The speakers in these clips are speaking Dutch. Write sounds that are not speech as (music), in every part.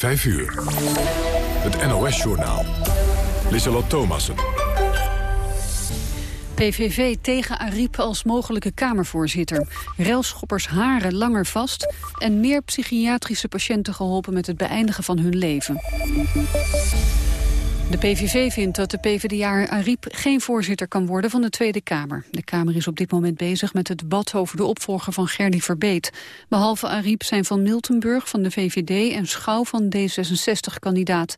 5 uur. Het NOS-journaal. Lissalot Thomassen. PVV tegen Ariep als mogelijke Kamervoorzitter. Relschoppers haren langer vast... en meer psychiatrische patiënten geholpen met het beëindigen van hun leven. De PVV vindt dat de PvdA Ariep geen voorzitter kan worden van de Tweede Kamer. De Kamer is op dit moment bezig met het debat over de opvolger van Gerdy Verbeet. Behalve Ariep zijn van Miltenburg van de VVD en Schouw van D66 kandidaat.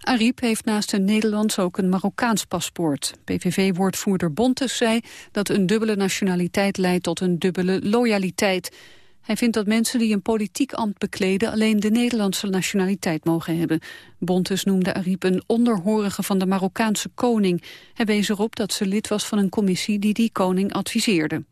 Ariep heeft naast een Nederlands ook een Marokkaans paspoort. PVV-woordvoerder Bontes zei dat een dubbele nationaliteit leidt tot een dubbele loyaliteit. Hij vindt dat mensen die een politiek ambt bekleden alleen de Nederlandse nationaliteit mogen hebben. Bontes noemde Ariep een onderhorige van de Marokkaanse koning. Hij wees erop dat ze lid was van een commissie die die koning adviseerde.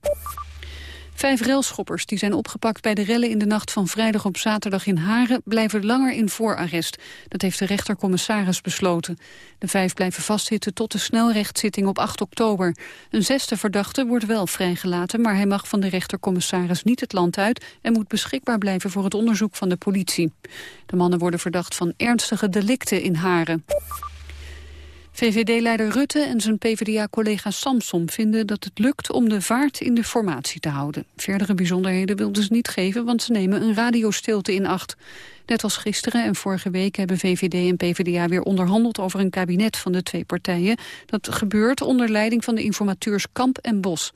Vijf relschoppers die zijn opgepakt bij de rellen in de nacht van vrijdag op zaterdag in Haren blijven langer in voorarrest. Dat heeft de rechtercommissaris besloten. De vijf blijven vastzitten tot de snelrechtszitting op 8 oktober. Een zesde verdachte wordt wel vrijgelaten, maar hij mag van de rechtercommissaris niet het land uit en moet beschikbaar blijven voor het onderzoek van de politie. De mannen worden verdacht van ernstige delicten in Haren. VVD-leider Rutte en zijn PvdA-collega Samsom vinden dat het lukt om de vaart in de formatie te houden. Verdere bijzonderheden wilden ze niet geven, want ze nemen een radiostilte in acht. Net als gisteren en vorige week hebben VVD en PvdA weer onderhandeld over een kabinet van de twee partijen. Dat gebeurt onder leiding van de informateurs Kamp en Bos.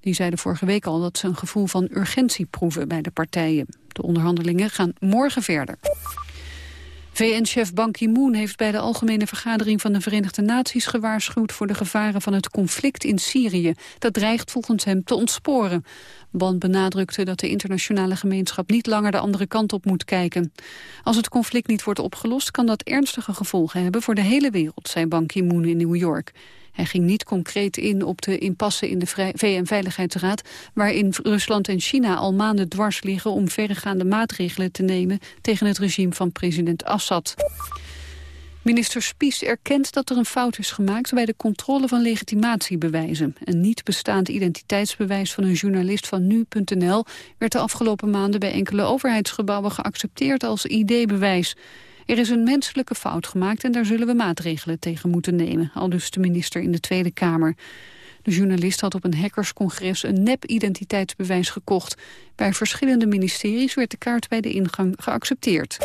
Die zeiden vorige week al dat ze een gevoel van urgentie proeven bij de partijen. De onderhandelingen gaan morgen verder. VN-chef Ban Ki-moon heeft bij de Algemene Vergadering van de Verenigde Naties gewaarschuwd voor de gevaren van het conflict in Syrië. Dat dreigt volgens hem te ontsporen. Ban benadrukte dat de internationale gemeenschap niet langer de andere kant op moet kijken. Als het conflict niet wordt opgelost kan dat ernstige gevolgen hebben voor de hele wereld, zei Ban Ki-moon in New York. Hij ging niet concreet in op de impasse in de VN-veiligheidsraad... waarin Rusland en China al maanden dwars liggen... om verregaande maatregelen te nemen tegen het regime van president Assad. Minister Spies erkent dat er een fout is gemaakt bij de controle van legitimatiebewijzen. Een niet bestaand identiteitsbewijs van een journalist van Nu.nl werd de afgelopen maanden bij enkele overheidsgebouwen geaccepteerd als ID-bewijs. Er is een menselijke fout gemaakt en daar zullen we maatregelen tegen moeten nemen, al dus de minister in de Tweede Kamer. De journalist had op een hackerscongres een nep-identiteitsbewijs gekocht. Bij verschillende ministeries werd de kaart bij de ingang geaccepteerd.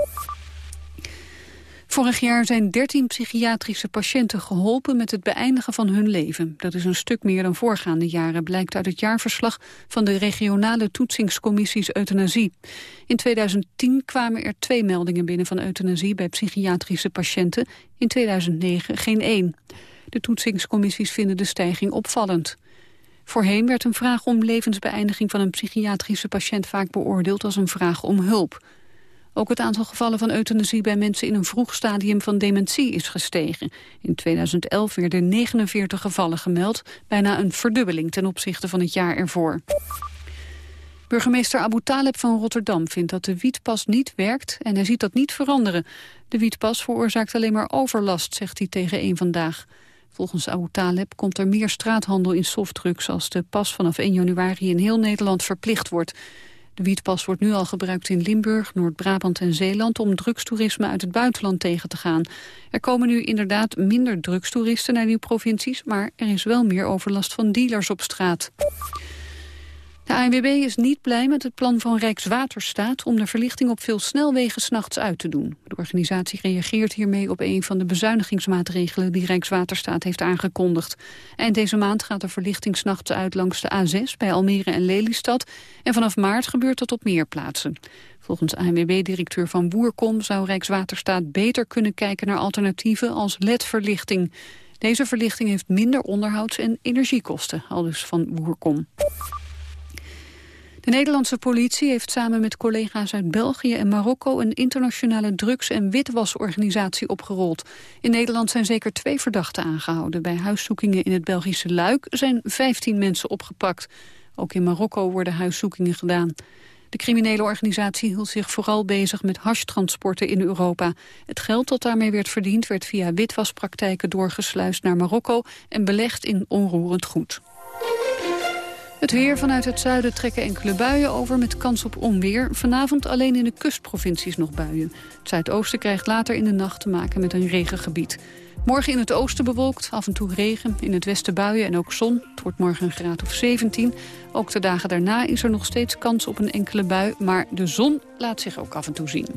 Vorig jaar zijn 13 psychiatrische patiënten geholpen met het beëindigen van hun leven. Dat is een stuk meer dan voorgaande jaren, blijkt uit het jaarverslag van de regionale toetsingscommissies euthanasie. In 2010 kwamen er twee meldingen binnen van euthanasie bij psychiatrische patiënten, in 2009 geen één. De toetsingscommissies vinden de stijging opvallend. Voorheen werd een vraag om levensbeëindiging van een psychiatrische patiënt vaak beoordeeld als een vraag om hulp. Ook het aantal gevallen van euthanasie bij mensen in een vroeg stadium van dementie is gestegen. In 2011 werden 49 gevallen gemeld, bijna een verdubbeling ten opzichte van het jaar ervoor. Burgemeester Abu Taleb van Rotterdam vindt dat de wietpas niet werkt en hij ziet dat niet veranderen. De wietpas veroorzaakt alleen maar overlast, zegt hij tegen een vandaag. Volgens Abu Taleb komt er meer straathandel in softdrugs als de pas vanaf 1 januari in heel Nederland verplicht wordt. De wietpas wordt nu al gebruikt in Limburg, Noord-Brabant en Zeeland... om drugstoerisme uit het buitenland tegen te gaan. Er komen nu inderdaad minder drugstoeristen naar die provincies... maar er is wel meer overlast van dealers op straat. De ANWB is niet blij met het plan van Rijkswaterstaat... om de verlichting op veel snelwegen s'nachts uit te doen. De organisatie reageert hiermee op een van de bezuinigingsmaatregelen... die Rijkswaterstaat heeft aangekondigd. Eind deze maand gaat de verlichting s'nachts uit langs de A6... bij Almere en Lelystad. En vanaf maart gebeurt dat op meer plaatsen. Volgens ANWB-directeur Van Boerkom zou Rijkswaterstaat beter kunnen kijken naar alternatieven als ledverlichting. Deze verlichting heeft minder onderhouds- en energiekosten, al dus Van Boerkom. De Nederlandse politie heeft samen met collega's uit België en Marokko... een internationale drugs- en witwasorganisatie opgerold. In Nederland zijn zeker twee verdachten aangehouden. Bij huiszoekingen in het Belgische Luik zijn 15 mensen opgepakt. Ook in Marokko worden huiszoekingen gedaan. De criminele organisatie hield zich vooral bezig met hashtransporten in Europa. Het geld dat daarmee werd verdiend werd via witwaspraktijken doorgesluist naar Marokko... en belegd in onroerend goed. Het weer vanuit het zuiden trekken enkele buien over met kans op onweer. Vanavond alleen in de kustprovincies nog buien. Het zuidoosten krijgt later in de nacht te maken met een regengebied. Morgen in het oosten bewolkt, af en toe regen. In het westen buien en ook zon. Het wordt morgen een graad of 17. Ook de dagen daarna is er nog steeds kans op een enkele bui. Maar de zon laat zich ook af en toe zien.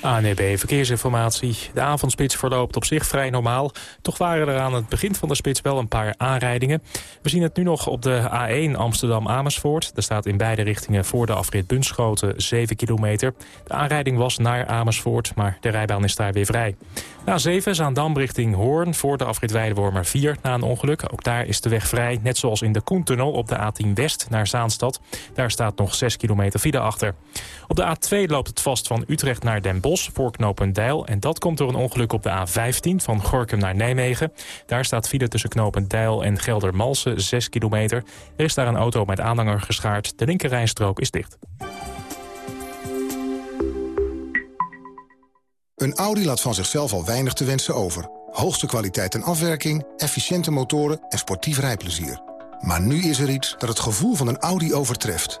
ANEB Verkeersinformatie. De avondspits verloopt op zich vrij normaal. Toch waren er aan het begin van de spits wel een paar aanrijdingen. We zien het nu nog op de A1 Amsterdam-Amersfoort. Er staat in beide richtingen voor de afrit Bunschoten 7 kilometer. De aanrijding was naar Amersfoort, maar de rijbaan is daar weer vrij. A7 Zaandam richting Hoorn voor de afrit Weidewormer 4 na een ongeluk. Ook daar is de weg vrij, net zoals in de Koentunnel op de A10 West naar Zaanstad. Daar staat nog 6 kilometer file achter. Op de A2 loopt het vast van Utrecht naar Den Bosch voor knooppunt Deil. En dat komt door een ongeluk op de A15 van Gorkum naar Nijmegen. Daar staat file tussen knooppunt Deil en Geldermalsen 6 kilometer. Er is daar een auto met aanhanger geschaard. De linkerrijstrook is dicht. Een Audi laat van zichzelf al weinig te wensen over. Hoogste kwaliteit en afwerking, efficiënte motoren en sportief rijplezier. Maar nu is er iets dat het gevoel van een Audi overtreft.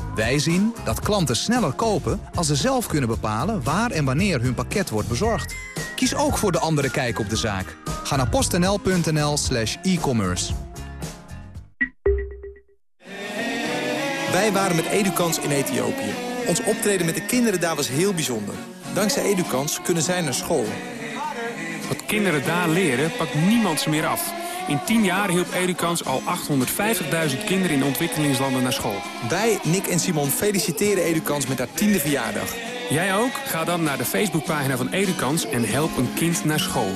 Wij zien dat klanten sneller kopen als ze zelf kunnen bepalen waar en wanneer hun pakket wordt bezorgd. Kies ook voor de andere kijk op de zaak. Ga naar postnl.nl slash e-commerce. Wij waren met Edukans in Ethiopië. Ons optreden met de kinderen daar was heel bijzonder. Dankzij Edukans kunnen zij naar school. Wat kinderen daar leren, pakt niemand ze meer af. In 10 jaar hielp Edukans al 850.000 kinderen in ontwikkelingslanden naar school. Wij, Nick en Simon, feliciteren Edukans met haar tiende verjaardag. Jij ook? Ga dan naar de Facebookpagina van Edukans en help een kind naar school.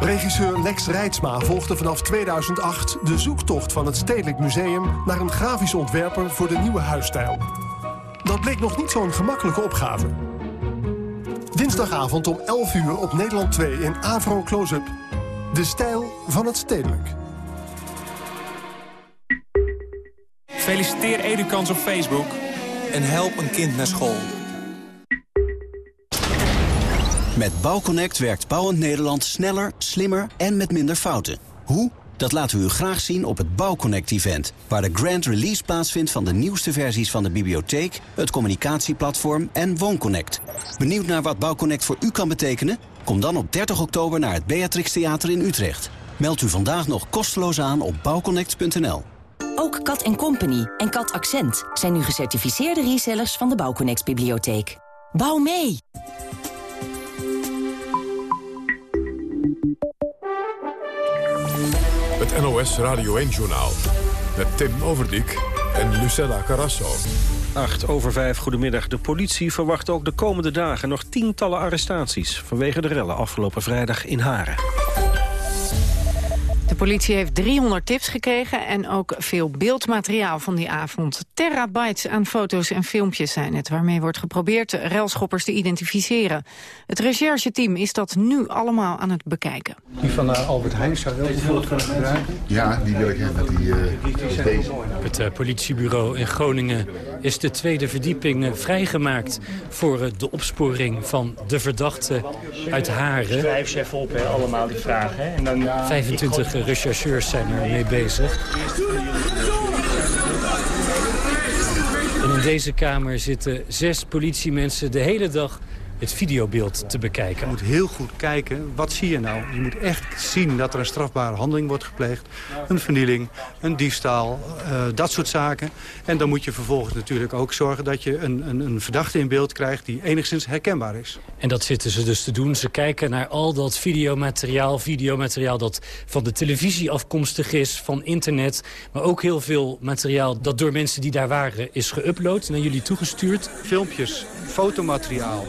Regisseur Lex Rijtsma volgde vanaf 2008 de zoektocht van het Stedelijk Museum... naar een grafisch ontwerper voor de nieuwe huisstijl. Dat bleek nog niet zo'n gemakkelijke opgave. Dinsdagavond om 11 uur op Nederland 2 in Avro Close-up. De stijl van het stedelijk. Feliciteer Edukans op Facebook. En help een kind naar school. Met Bouwconnect werkt Bouwend Nederland sneller, slimmer en met minder fouten. Hoe? Dat laten we u graag zien op het Bouwconnect-event... waar de grand release plaatsvindt van de nieuwste versies van de bibliotheek... het communicatieplatform en WoonConnect. Benieuwd naar wat Bouwconnect voor u kan betekenen? Kom dan op 30 oktober naar het Beatrix Theater in Utrecht. Meld u vandaag nog kosteloos aan op bouwconnect.nl. Ook Kat Company en Kat Accent zijn nu gecertificeerde resellers van de Bouwconnect bibliotheek. Bouw mee! Het NOS Radio 1-journaal met Tim Overdijk en Lucella Carrasso. 8 over 5, goedemiddag. De politie verwacht ook de komende dagen nog tientallen arrestaties... vanwege de rellen afgelopen vrijdag in Haren. De politie heeft 300 tips gekregen en ook veel beeldmateriaal van die avond. Terabytes aan foto's en filmpjes zijn het, waarmee wordt geprobeerd de relschoppers te identificeren. Het rechercheteam is dat nu allemaal aan het bekijken. Die van uh, Albert Heijn zou wel bijvoorbeeld kunnen gebruiken? Ja, die wil ik hebben. Die, uh, deze. Het uh, politiebureau in Groningen is de tweede verdieping vrijgemaakt voor de opsporing van de verdachte uit Haren. Schrijf ze even op, hè, allemaal die vragen. Hè. En dan, 25 rechercheurs zijn er mee bezig. En in deze kamer zitten zes politiemensen de hele dag het videobeeld te bekijken. Je moet heel goed kijken, wat zie je nou? Je moet echt zien dat er een strafbare handeling wordt gepleegd. Een vernieling, een diefstal, uh, dat soort zaken. En dan moet je vervolgens natuurlijk ook zorgen dat je een, een, een verdachte in beeld krijgt... die enigszins herkenbaar is. En dat zitten ze dus te doen. Ze kijken naar al dat videomateriaal, videomateriaal dat van de televisie afkomstig is, van internet. Maar ook heel veel materiaal dat door mensen die daar waren is geüpload, naar jullie toegestuurd. Filmpjes, fotomateriaal,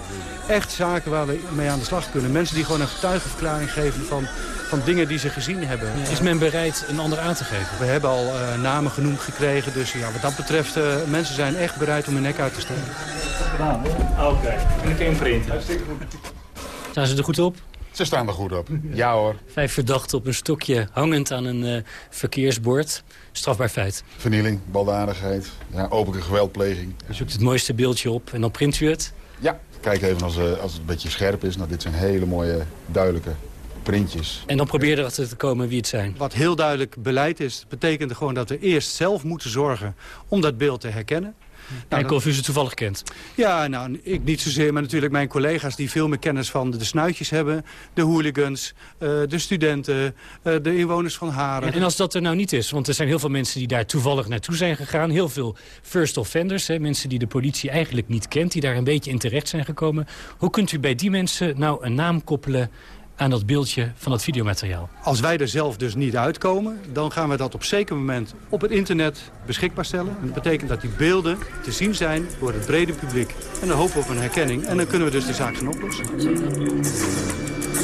echt zaken waar we mee aan de slag kunnen. Mensen die gewoon een getuigenverklaring geven van, van dingen die ze gezien hebben. Is men bereid een ander aan te geven? We hebben al uh, namen genoemd gekregen. Dus ja, wat dat betreft, uh, mensen zijn echt bereid om hun nek uit te steken. Oké, okay. en ik imprinten. Staan ze er goed op? Ze staan er goed op. Ja hoor. Vijf verdachten op een stokje hangend aan een uh, verkeersbord. Strafbaar feit. Vernieling, baldadigheid, ja, openlijke geweldpleging. Je zoekt het mooiste beeldje op en dan print u het? Ja, kijk even als, uh, als het een beetje scherp is. Nou, dit zijn hele mooie, duidelijke printjes. En dan probeer je erachter te komen wie het zijn. Wat heel duidelijk beleid is, betekent gewoon dat we eerst zelf moeten zorgen om dat beeld te herkennen. Nou, Kijken of u ze toevallig kent. Ja, nou, ik niet zozeer, maar natuurlijk mijn collega's... die veel meer kennis van de snuitjes hebben. De hooligans, uh, de studenten, uh, de inwoners van Haren. En als dat er nou niet is, want er zijn heel veel mensen... die daar toevallig naartoe zijn gegaan. Heel veel first offenders, hè, mensen die de politie eigenlijk niet kent... die daar een beetje in terecht zijn gekomen. Hoe kunt u bij die mensen nou een naam koppelen aan dat beeldje van het videomateriaal. Als wij er zelf dus niet uitkomen, dan gaan we dat op zeker moment op het internet beschikbaar stellen. En dat betekent dat die beelden te zien zijn door het brede publiek. En dan hopen we op een herkenning en dan kunnen we dus de zaak gaan oplossen.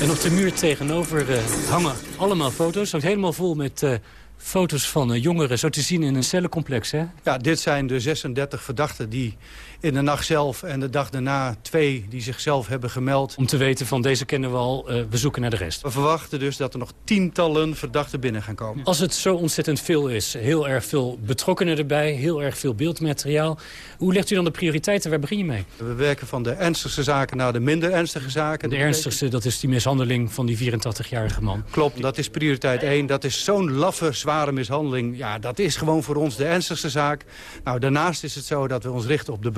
En op de muur tegenover uh, hangen allemaal foto's. Het helemaal vol met uh, foto's van uh, jongeren, zo te zien in een cellencomplex, hè? Ja, dit zijn de 36 verdachten die in de nacht zelf en de dag daarna twee die zichzelf hebben gemeld. Om te weten van deze kennen we al, uh, we zoeken naar de rest. We verwachten dus dat er nog tientallen verdachten binnen gaan komen. Als het zo ontzettend veel is, heel erg veel betrokkenen erbij, heel erg veel beeldmateriaal. Hoe legt u dan de prioriteiten? Waar begin je mee? We werken van de ernstigste zaken naar de minder ernstige zaken. De ernstigste, dat is die mishandeling van die 84-jarige man. Klopt, dat is prioriteit 1. Dat is zo'n laffe, zware mishandeling. Ja, dat is gewoon voor ons de ernstigste zaak. Nou, daarnaast is het zo dat we ons richten op de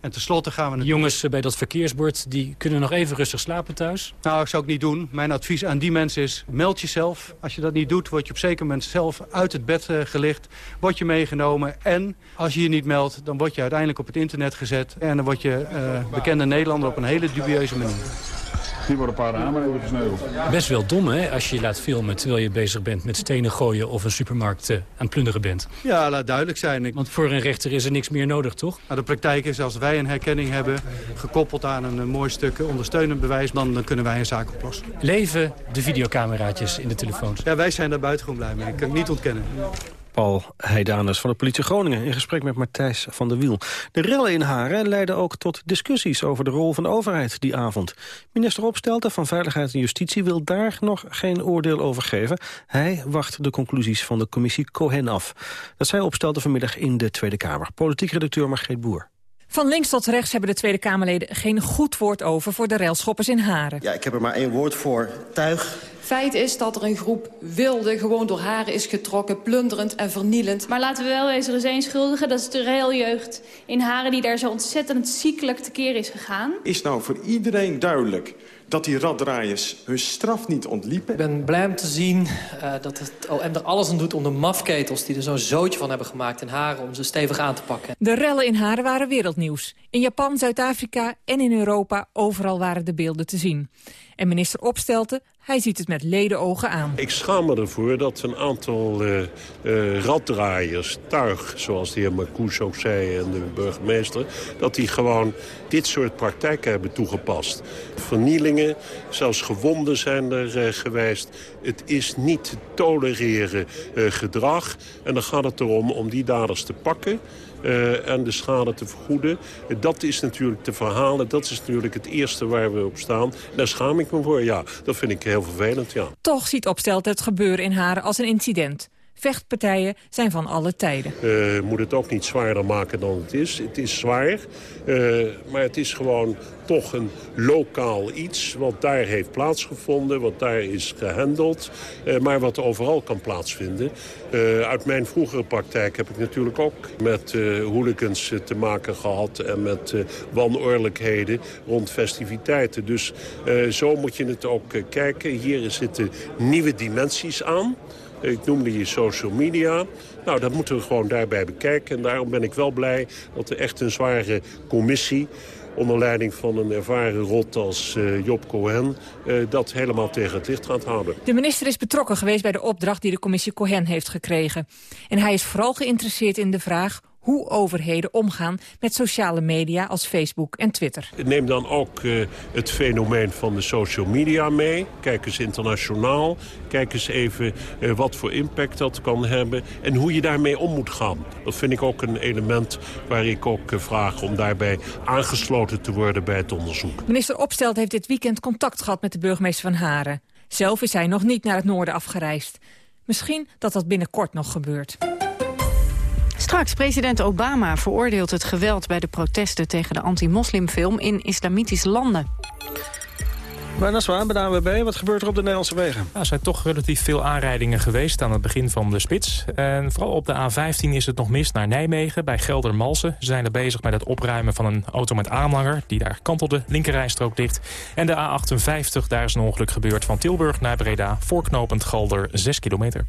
En tenslotte gaan we... De jongens bij dat verkeersbord, die kunnen nog even rustig slapen thuis? Nou, ik zou het niet doen. Mijn advies aan die mensen is, meld jezelf. Als je dat niet doet, word je op zeker moment zelf uit het bed uh, gelicht. Word je meegenomen. En als je je niet meldt, dan word je uiteindelijk op het internet gezet. En dan word je uh, bekende Nederlander op een hele dubieuze manier. Hier worden een paar ramen even gesneuveld. Best wel dom, hè, als je je laat filmen terwijl je bezig bent met stenen gooien of een supermarkt uh, aan het plunderen bent. Ja, laat duidelijk zijn. Want voor een rechter is er niks meer nodig, toch? Nou, de praktijk is, als wij een herkenning hebben, gekoppeld aan een, een mooi stuk ondersteunend bewijs, dan, dan, kunnen wij een zaak oplossen. Leven de videocameraatjes in de telefoons? Ja, wij zijn daar buitengewoon blij mee. Ik kan het niet ontkennen. Paul Heidanus van de politie Groningen in gesprek met Martijs van der Wiel. De rellen in Haren leiden ook tot discussies over de rol van de overheid die avond. Minister Opstelten van Veiligheid en Justitie wil daar nog geen oordeel over geven. Hij wacht de conclusies van de commissie Cohen af. Dat zei Opstelten vanmiddag in de Tweede Kamer. Politiek redacteur Margreet Boer. Van links tot rechts hebben de Tweede Kamerleden geen goed woord over voor de railschoppers in Haren. Ja, ik heb er maar één woord voor. Tuig. Feit is dat er een groep wilde gewoon door haren is getrokken, plunderend en vernielend. Maar laten we wel wezen, er is één schuldige, dat is de railjeugd in Haren... die daar zo ontzettend ziekelijk tekeer is gegaan. Is nou voor iedereen duidelijk dat die raddraaiers hun straf niet ontliepen. Ik ben blij om te zien uh, dat het OM er alles aan doet om de mafketels... die er zo'n zootje van hebben gemaakt in Haren, om ze stevig aan te pakken. De rellen in Haren waren wereldnieuws. In Japan, Zuid-Afrika en in Europa, overal waren de beelden te zien. En minister Opstelten, hij ziet het met ledenogen aan. Ik schaam me ervoor dat een aantal uh, raddraaiers, tuig, zoals de heer Marcoes ook zei en de burgemeester, dat die gewoon dit soort praktijken hebben toegepast. Vernielingen, zelfs gewonden zijn er uh, geweest. Het is niet te tolereren gedrag en dan gaat het erom om die daders te pakken. Uh, en de schade te vergoeden. Dat is natuurlijk te verhalen. Dat is natuurlijk het eerste waar we op staan. Daar schaam ik me voor. Ja, dat vind ik heel vervelend, ja. Toch ziet Opstelt het gebeuren in Haren als een incident. Vechtpartijen zijn van alle tijden. Uh, moet het ook niet zwaarder maken dan het is. Het is zwaar, uh, maar het is gewoon toch een lokaal iets... wat daar heeft plaatsgevonden, wat daar is gehandeld... Uh, maar wat overal kan plaatsvinden. uit mijn vroegere praktijk heb ik natuurlijk ook met hooligans te maken gehad... en met wanordelijkheden rond festiviteiten. Dus zo moet je het ook kijken. Hier zitten nieuwe dimensies aan... Ik noemde je social media. Nou, dat moeten we gewoon daarbij bekijken. En daarom ben ik wel blij dat er echt een zware commissie onder leiding van een ervaren rot als uh, Job Cohen... Uh, dat helemaal tegen het licht gaat houden. De minister is betrokken geweest bij de opdracht die de commissie Cohen heeft gekregen. En hij is vooral geïnteresseerd in de vraag hoe overheden omgaan met sociale media als Facebook en Twitter. Neem dan ook uh, het fenomeen van de social media mee. Kijk eens internationaal. Kijk eens even uh, wat voor impact dat kan hebben en hoe je daarmee om moet gaan. Dat vind ik ook een element waar ik ook uh, vraag om daarbij aangesloten te worden bij het onderzoek. Minister Opstelt heeft dit weekend contact gehad met de burgemeester van Haren. Zelf is hij nog niet naar het noorden afgereisd. Misschien dat dat binnenkort nog gebeurt. Straks, president Obama veroordeelt het geweld bij de protesten tegen de anti-moslimfilm in islamitische landen. Bijna zwaar bij de AWB. Wat gebeurt er op de Nederlandse wegen? Nou, er zijn toch relatief veel aanrijdingen geweest aan het begin van de spits. En vooral op de A15 is het nog mis naar Nijmegen bij Geldermalsen. Ze zijn er bezig met het opruimen van een auto met aanhanger... die daar kantelde, linkerrijstrook dicht. En de A58, daar is een ongeluk gebeurd van Tilburg naar Breda... voorknopend Galder 6 kilometer.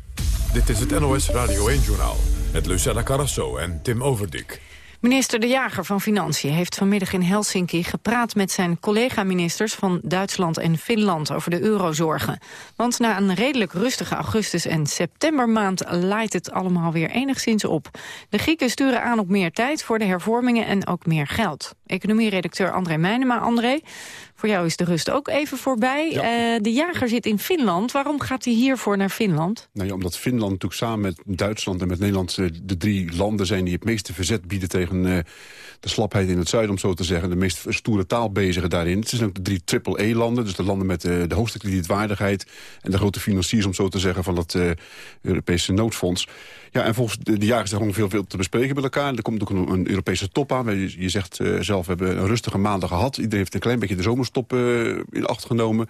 Dit is het NOS Radio 1-journaal met Lucella Carrasso en Tim Overdik. Minister De Jager van Financiën heeft vanmiddag in Helsinki gepraat met zijn collega-ministers van Duitsland en Finland over de eurozorgen. Want na een redelijk rustige augustus- en septembermaand laait het allemaal weer enigszins op. De Grieken sturen aan op meer tijd voor de hervormingen en ook meer geld. Economieredacteur André Meijnema. André, voor jou is de rust ook even voorbij. Uh, de jager zit in Finland. Waarom gaat hij hiervoor naar Finland? Nou ja, omdat Finland natuurlijk samen met Duitsland en met Nederland... Uh, de drie landen zijn die het meeste verzet bieden tegen uh, de slapheid in het zuiden... om zo te zeggen, de meest stoere taal bezigen daarin. Het zijn ook de drie triple-E-landen, dus de landen met de hoogste kredietwaardigheid... en de grote financiers, om zo te zeggen, van het Europese noodfonds. Ja, en volgens de, de jagers is er gewoon veel, veel te bespreken met elkaar. Er komt ook een, een Europese top aan. Je, je zegt zelf, we hebben een rustige maanden gehad. Iedereen heeft een klein beetje de zomerstop in acht genomen.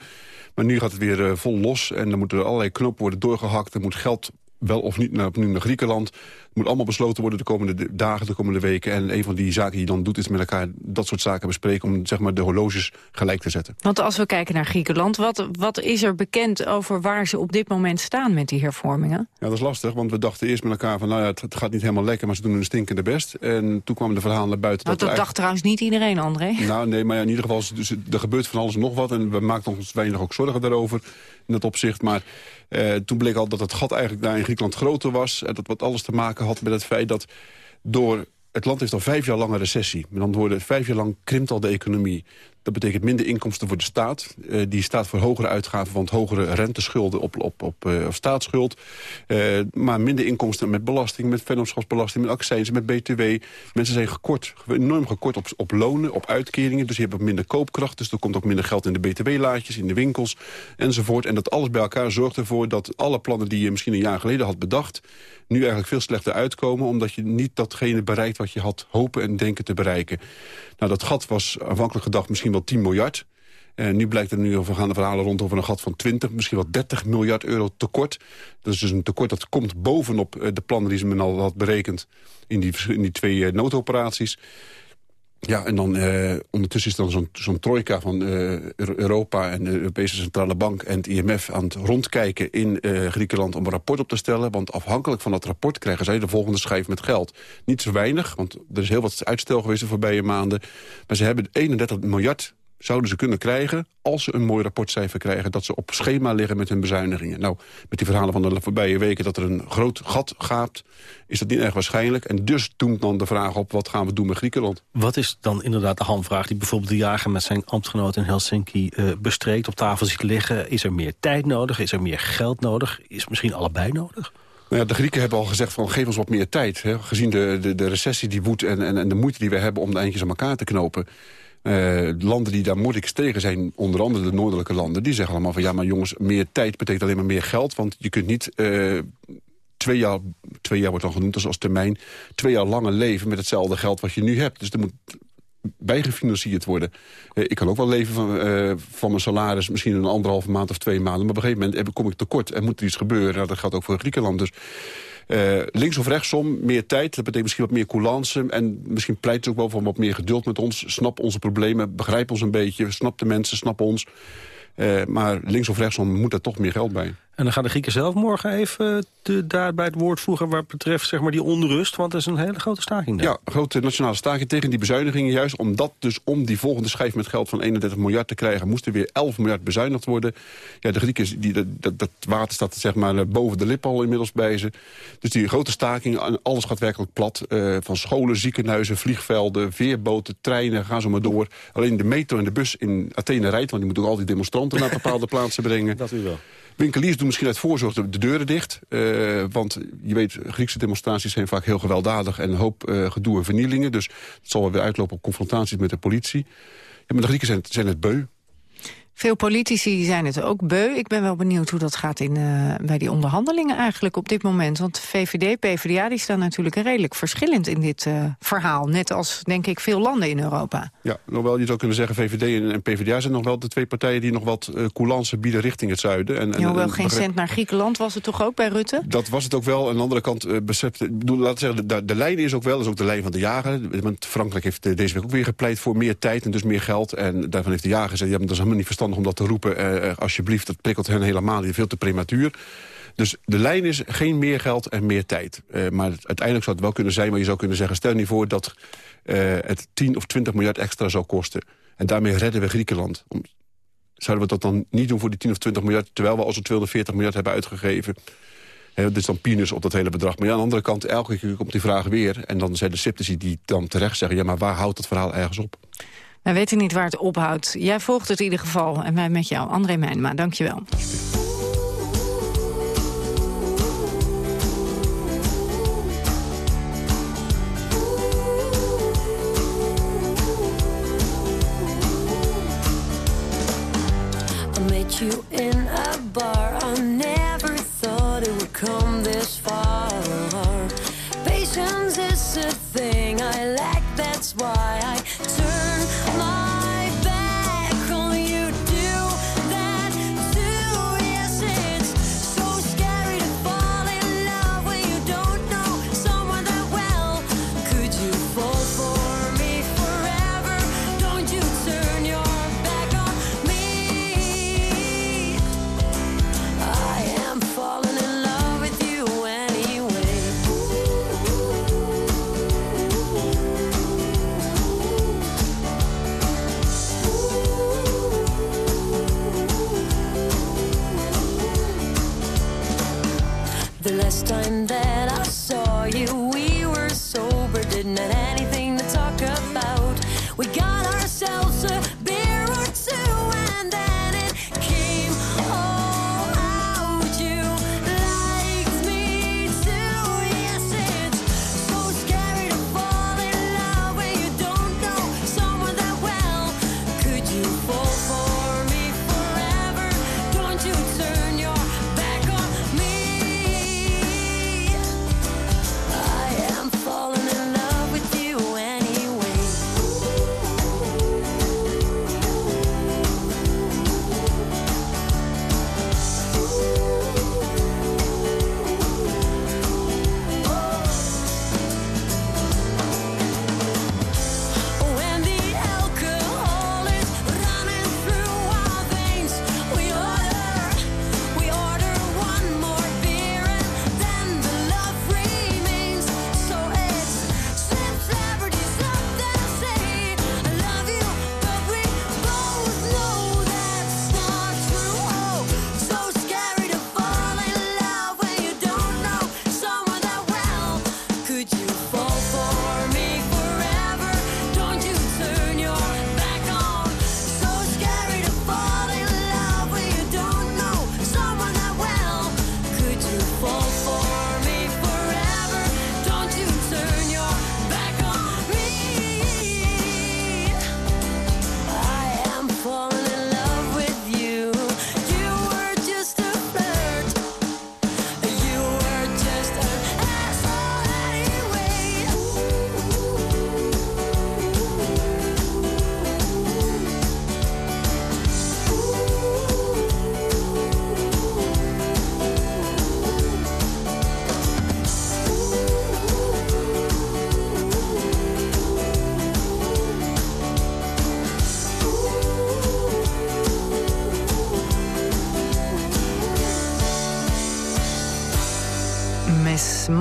Maar nu gaat het weer vol los en dan moeten er allerlei knopen worden doorgehakt. Er moet geld wel of niet naar, nu naar Griekenland. Moet allemaal besloten worden de komende dagen, de komende weken. En een van die zaken die je dan doet is met elkaar dat soort zaken bespreken... om zeg maar, de horloges gelijk te zetten. Want als we kijken naar Griekenland, wat, wat is er bekend over waar ze op dit moment staan met die hervormingen? Ja, dat is lastig, want we dachten eerst met elkaar van... nou ja, het, het gaat niet helemaal lekker, maar ze doen hun stinkende best. En toen kwamen de verhalen naar buiten. Dat, dat dacht trouwens niet iedereen, André. Nou, nee, maar ja, in ieder geval, dus, er gebeurt van alles en nog wat. En we maken ons weinig ook zorgen daarover in dat opzicht. Maar uh, toen bleek al dat het gat eigenlijk daar in Griekenland groter was. En dat wat alles te maken had met het feit dat door... Het land heeft al vijf jaar lang een recessie. Met andere woorden, vijf jaar lang krimpt al de economie. Dat betekent minder inkomsten voor de staat. Uh, die staat voor hogere uitgaven, want hogere renteschulden op, op, op uh, staatsschuld. Uh, maar minder inkomsten met belasting, met vennootschapsbelasting, met accijns, met btw. Mensen zijn gekort, enorm gekort op, op lonen, op uitkeringen. Dus je hebt minder koopkracht, dus er komt ook minder geld in de btw-laadjes, in de winkels enzovoort. En dat alles bij elkaar zorgt ervoor dat alle plannen die je misschien een jaar geleden had bedacht... nu eigenlijk veel slechter uitkomen, omdat je niet datgene bereikt wat je had hopen en denken te bereiken. Nou, dat gat was aanvankelijk gedacht misschien wel 10 miljard. En nu blijkt er nu de verhalen rond over een gat van 20, misschien wel 30 miljard euro tekort. Dat is dus een tekort dat komt bovenop de plannen die ze men al had berekend in die, in die twee noodoperaties. Ja, en dan eh, ondertussen is dan zo'n zo'n trojka van uh, Europa en de Europese Centrale Bank en het IMF aan het rondkijken in uh, Griekenland om een rapport op te stellen. Want afhankelijk van dat rapport krijgen zij de volgende schijf met geld. Niet zo weinig, want er is heel wat uitstel geweest de voorbije maanden. Maar ze hebben 31 miljard zouden ze kunnen krijgen als ze een mooi rapportcijfer krijgen... dat ze op schema liggen met hun bezuinigingen. Nou, met die verhalen van de voorbije weken dat er een groot gat gaat... is dat niet erg waarschijnlijk. En dus doemt dan de vraag op, wat gaan we doen met Griekenland? Wat is dan inderdaad de handvraag die bijvoorbeeld de jager... met zijn ambtgenoot in Helsinki uh, bestreekt, op tafel ziet liggen? Is er meer tijd nodig? Is er meer geld nodig? Is misschien allebei nodig? Nou ja, de Grieken hebben al gezegd van geef ons wat meer tijd. Hè. Gezien de, de, de recessie die woedt en, en, en de moeite die we hebben om de eindjes aan elkaar te knopen... Uh, landen die daar moeilijk tegen zijn, onder andere de noordelijke landen... die zeggen allemaal van ja, maar jongens, meer tijd betekent alleen maar meer geld. Want je kunt niet uh, twee, jaar, twee jaar wordt dan genoemd als, termijn... twee jaar langer leven met hetzelfde geld wat je nu hebt. Dus er moet bijgefinancierd worden. Uh, ik kan ook wel leven van, van mijn salaris, misschien een anderhalve maand of twee maanden... maar op een gegeven moment kom ik tekort en moet er iets gebeuren. Nou, dat geldt ook voor Griekenland. Dus uh, links of rechtsom, meer tijd. Dat betekent misschien wat meer coulance. En misschien pleit het ook wel voor wat meer geduld met ons. Snap onze problemen, begrijp ons een beetje. Snap de mensen, snap ons. Uh, maar links of rechtsom moet er toch meer geld bij. En dan gaan de Grieken zelf morgen even de, daar bij het woord voegen... wat betreft zeg maar, die onrust, want er is een hele grote staking daar. Ja, een grote nationale staking tegen die bezuinigingen. Juist omdat dus om die volgende schijf met geld van 31 miljard te krijgen... moest er weer 11 miljard bezuinigd worden. Ja, de Grieken, die, dat, dat water staat zeg maar, boven de lip al inmiddels bij ze. Dus die grote staking, alles gaat werkelijk plat. Uh, van scholen, ziekenhuizen, vliegvelden, veerboten, treinen, gaan zo maar door. Alleen de metro en de bus in Athene rijdt... want die moet ook al die demonstranten naar bepaalde (laughs) plaatsen brengen. Dat u wel. Winkeliers doen misschien uit voorzorg de, de deuren dicht. Uh, want je weet, Griekse demonstraties zijn vaak heel gewelddadig... en een hoop uh, gedoe en vernielingen. Dus het zal wel weer uitlopen op confrontaties met de politie. Ja, maar de Grieken zijn, zijn het beu. Veel politici zijn het ook beu. Ik ben wel benieuwd hoe dat gaat in, uh, bij die onderhandelingen eigenlijk op dit moment. Want VVD, PvdA, die staan natuurlijk redelijk verschillend in dit uh, verhaal. Net als, denk ik, veel landen in Europa. Ja, wel je zou kunnen zeggen, VVD en, PvdA zijn nog wel de twee partijen... die nog wat uh, coulance bieden richting het zuiden. En, en, hoewel geen cent naar Griekenland was het toch ook bij Rutte? Dat was het ook wel. Aan de andere kant, uh, beseft, bedoel, laten zeggen, de, de lijn is ook wel, is ook de lijn van de jager. Want Frankrijk heeft deze week ook weer gepleit voor meer tijd en dus meer geld. En daarvan heeft de jager gezegd, ja, maar dat is helemaal niet verstandig om dat te roepen uh, alsjeblieft, dat prikkelt hen helemaal niet, veel te prematuur. Dus de lijn is geen meer geld en meer tijd. Uh, maar uiteindelijk zou het wel kunnen zijn, maar je zou kunnen zeggen... stel je voor dat het 10 of 20 miljard extra zou kosten. En daarmee redden we Griekenland. Om, zouden we dat dan niet doen voor die 10 of 20 miljard... terwijl we al zo'n 240 miljard hebben uitgegeven... He, dus dan penis op dat hele bedrag. Maar ja, aan de andere kant, elke keer komt die vraag weer. En dan zijn de sceptici die dan terecht zeggen... ja, maar waar houdt het verhaal ergens op? Wij weten niet waar het ophoudt. Jij volgt het in ieder geval. En wij met jou, André Meijnema. Dank je wel. you in a bar. I never thought it would come this far. Patience is a thing I lack, that's why I turn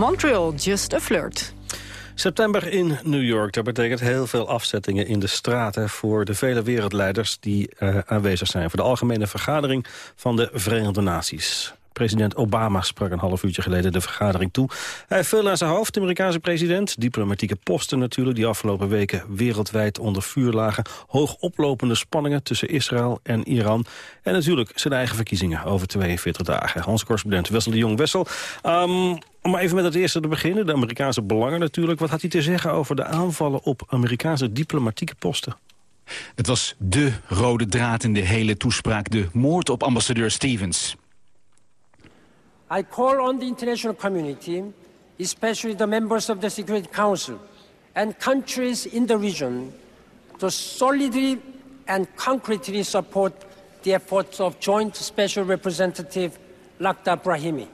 Montreal, Just a Flirt. September in New York, dat betekent heel veel afzettingen in de straten... voor de vele wereldleiders die uh, aanwezig zijn... voor de Algemene Vergadering van de Verenigde Naties. President Obama sprak een half uurtje geleden de vergadering toe. Hij heeft aan zijn hoofd, de Amerikaanse president. Diplomatieke posten natuurlijk, die afgelopen weken wereldwijd onder vuur lagen. Hoog oplopende spanningen tussen Israël en Iran. En natuurlijk zijn eigen verkiezingen over 42 dagen. Onze correspondent Wessel de Jong. Wessel, um, om maar even met het eerste te beginnen. De Amerikaanse belangen natuurlijk. Wat had hij te zeggen over de aanvallen op Amerikaanse diplomatieke posten? Het was de rode draad in de hele toespraak. De moord op ambassadeur Stevens. I call on the international community, especially the members of the Security Council and countries in the region, to solidly and concretely support the efforts of Joint Special Representative Lakhdar Brahimi.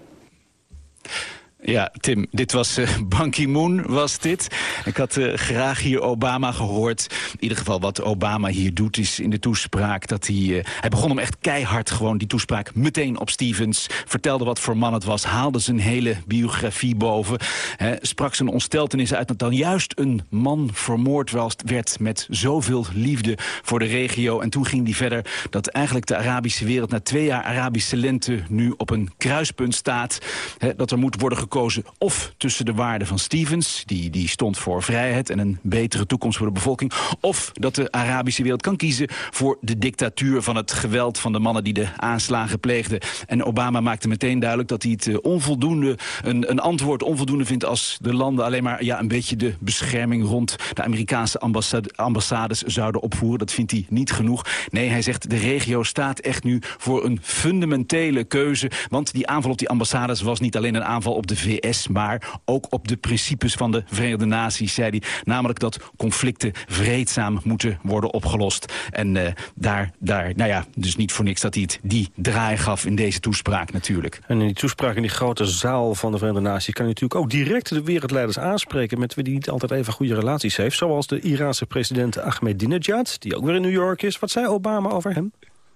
Ja, Tim, dit was uh, (laughs) Ban Ki-moon, was dit. Ik had uh, graag hier Obama gehoord. In ieder geval wat Obama hier doet is in de toespraak... dat hij, uh, hij begon hem echt keihard gewoon die toespraak meteen op Stevens. Vertelde wat voor man het was, haalde zijn hele biografie boven. Hè, sprak zijn ontsteltenis uit dat dan juist een man vermoord was, werd... met zoveel liefde voor de regio. En toen ging hij verder dat eigenlijk de Arabische wereld... na twee jaar Arabische lente nu op een kruispunt staat. Hè, dat er moet worden gekozen of tussen de waarden van Stevens... Die, die stond voor vrijheid en een betere toekomst voor de bevolking... of dat de Arabische wereld kan kiezen voor de dictatuur van het geweld... van de mannen die de aanslagen pleegden. En Obama maakte meteen duidelijk dat hij het uh, onvoldoende... Een, een antwoord onvoldoende vindt als de landen alleen maar... Ja, een beetje de bescherming rond de Amerikaanse ambassade, ambassades zouden opvoeren. Dat vindt hij niet genoeg. Nee, hij zegt de regio staat echt nu voor een fundamentele keuze. Want die aanval op die ambassades was niet alleen een aanval op de VS... maar ook op de principes van de Verenigde Naties, zei hij. Namelijk dat conflicten vreedzaam moeten worden opgelost. En uh, daar, daar, nou ja, dus niet voor niks dat hij het die draai gaf in deze toespraak natuurlijk. En in die toespraak in die grote zaal van de Verenigde Naties... kan je natuurlijk ook direct de wereldleiders aanspreken... met wie hij niet altijd even goede relaties heeft. Zoals de Iraanse president Ahmadinejad, die ook weer in New York is. Wat zei Obama over hem?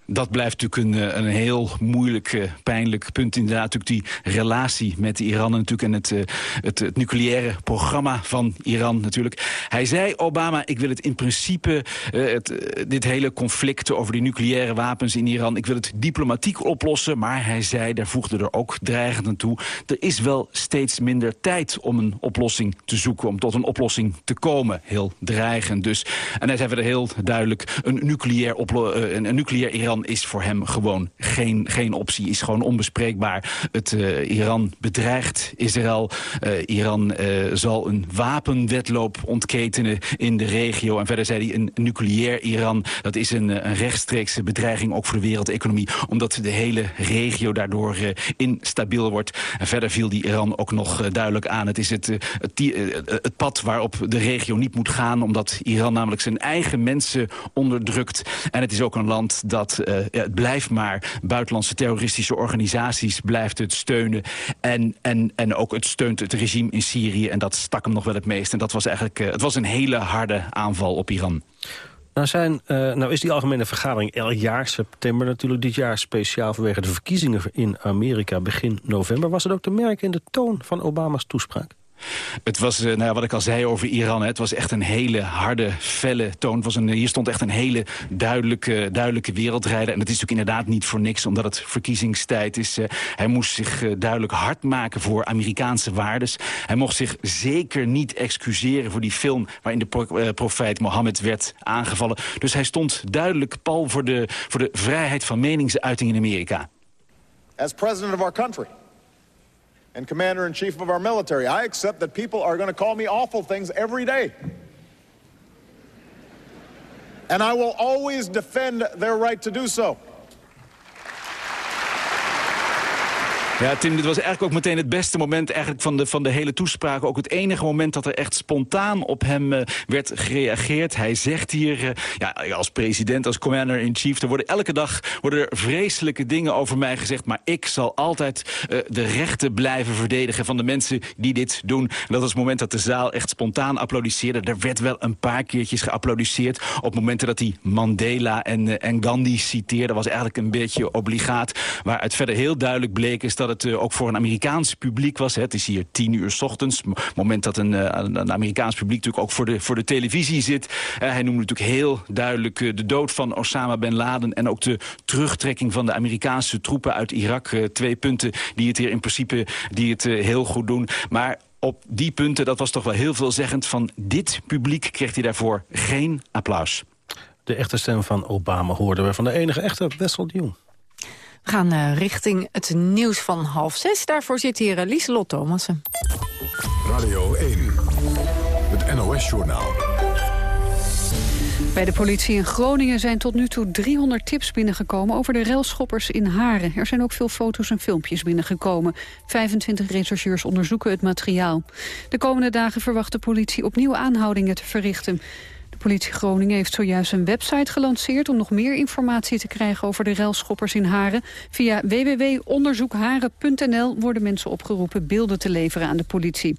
Dat blijft natuurlijk een, een heel moeilijk, uh, pijnlijk punt. Inderdaad, natuurlijk die relatie met Iran natuurlijk en het, uh, het, het, nucleaire programma van Iran natuurlijk. Hij zei, Obama, ik wil het in principe, het, dit hele conflict over die nucleaire wapens in Iran, ik wil het diplomatiek oplossen. Maar hij zei, daar voegde er ook dreigend aan toe, er is wel steeds minder tijd om een oplossing te zoeken, om tot een oplossing te komen. Heel dreigend dus. En hij zei verder heel duidelijk, een nucleair, een, een nucleair Iran Is voor hem gewoon geen, geen optie, is gewoon onbespreekbaar. Het uh, Iran bedreigt Israël. Uh, Iran uh, zal een wapenwetloop ontketenen in de regio. En verder zei hij, een nucleair Iran, dat is een, een rechtstreekse bedreiging ook voor de wereldeconomie. Omdat de hele regio daardoor instabiel wordt. En verder viel die Iran ook nog duidelijk aan. Het is het, het, pad waarop de regio niet moet gaan. Omdat Iran namelijk zijn eigen mensen onderdrukt. En het is ook een land dat het blijft maar buitenlandse terroristische organisaties blijft het steunen. En, en, en ook het steunt het regime in Syrië. En dat stak hem nog wel het meest. En dat was eigenlijk uh, het was een hele harde aanval op Iran. Nou, zijn, uh, nou is die algemene vergadering elk jaar, september natuurlijk, dit jaar speciaal vanwege de verkiezingen in Amerika begin november. Was het ook te merken in de toon van Obama's toespraak? Het was, nou ja, wat ik al zei over Iran, hè, het was echt een hele harde, felle toon. Het was een, hier stond echt een hele duidelijke, duidelijke wereldrijder. En dat is natuurlijk inderdaad niet voor niks, omdat het verkiezingstijd is. Uh, hij moest zich uh, duidelijk hard maken voor Amerikaanse waardes. Hij mocht zich zeker niet excuseren voor die film... waarin de pro Mohammed werd aangevallen. Dus hij stond duidelijk pal voor de, voor de vrijheid van meningsuiting in Amerika. As president of our country... and commander-in-chief of our military. I accept that people are going to call me awful things every day. And I will always defend their right to do so. Ja, Tim, dit was eigenlijk ook meteen het beste moment eigenlijk van, de, van de hele toespraak. Ook het enige moment dat er echt spontaan op hem uh, werd gereageerd. Hij zegt hier, uh, ja, als president, als commander-in-chief... er worden elke dag worden er vreselijke dingen over mij gezegd... maar ik zal altijd uh, de rechten blijven verdedigen van de mensen die dit doen. En dat was het moment dat de zaal echt spontaan applaudisseerde. Er werd wel een paar keertjes geapplaudisseerd... op momenten dat hij Mandela en, en Gandhi citeerde. was eigenlijk een beetje obligaat. Waaruit verder heel duidelijk bleek is dat dat het eh, ook voor een Amerikaans publiek was. Hè. Het is hier tien uur s ochtends. Moment dat een, eh, een Amerikaans publiek natuurlijk ook voor de, voor de televisie zit. Eh, hij noemde natuurlijk heel duidelijk de dood van Osama Bin Laden... en ook de terugtrekking van de Amerikaanse troepen uit Irak. Twee punten die het hier in principe die het, heel goed doen. Maar op die punten, dat was toch wel heel veelzeggend... van dit publiek kreeg hij daarvoor geen applaus. De echte stem van Obama hoorden we van de enige echte Wessel de. We gaan eh, richting het nieuws van half zes. Daarvoor zit hier uh, Lieselot Thomassen. Radio 1, het NOS-journaal. Bij de politie in Groningen zijn tot nu toe 300 tips binnengekomen over de relschoppers in Haren. Er zijn ook veel foto's en filmpjes binnengekomen. 25 rechercheurs onderzoeken het materiaal. De komende dagen verwacht de politie opnieuw aanhoudingen te verrichten. Politie Groningen heeft zojuist een website gelanceerd... om nog meer informatie te krijgen over de relschoppers in Haren. Via www.onderzoekharen.nl worden mensen opgeroepen beelden te leveren aan de politie.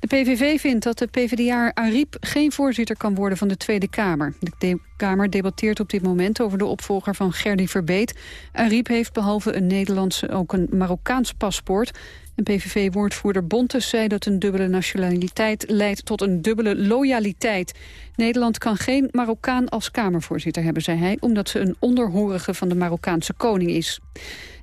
De PVV vindt dat de PvdA Ariep geen voorzitter kan worden van de Tweede Kamer. De Kamer debatteert op dit moment over de opvolger van Gerdy Verbeet. Ariep heeft behalve een Nederlandse ook een Marokkaans paspoort. En PVV-woordvoerder Bontes zei dat een dubbele nationaliteit leidt tot een dubbele loyaliteit. Nederland kan geen Marokkaan als Kamervoorzitter hebben, zei hij... omdat ze een onderhorige van de Marokkaanse koning is.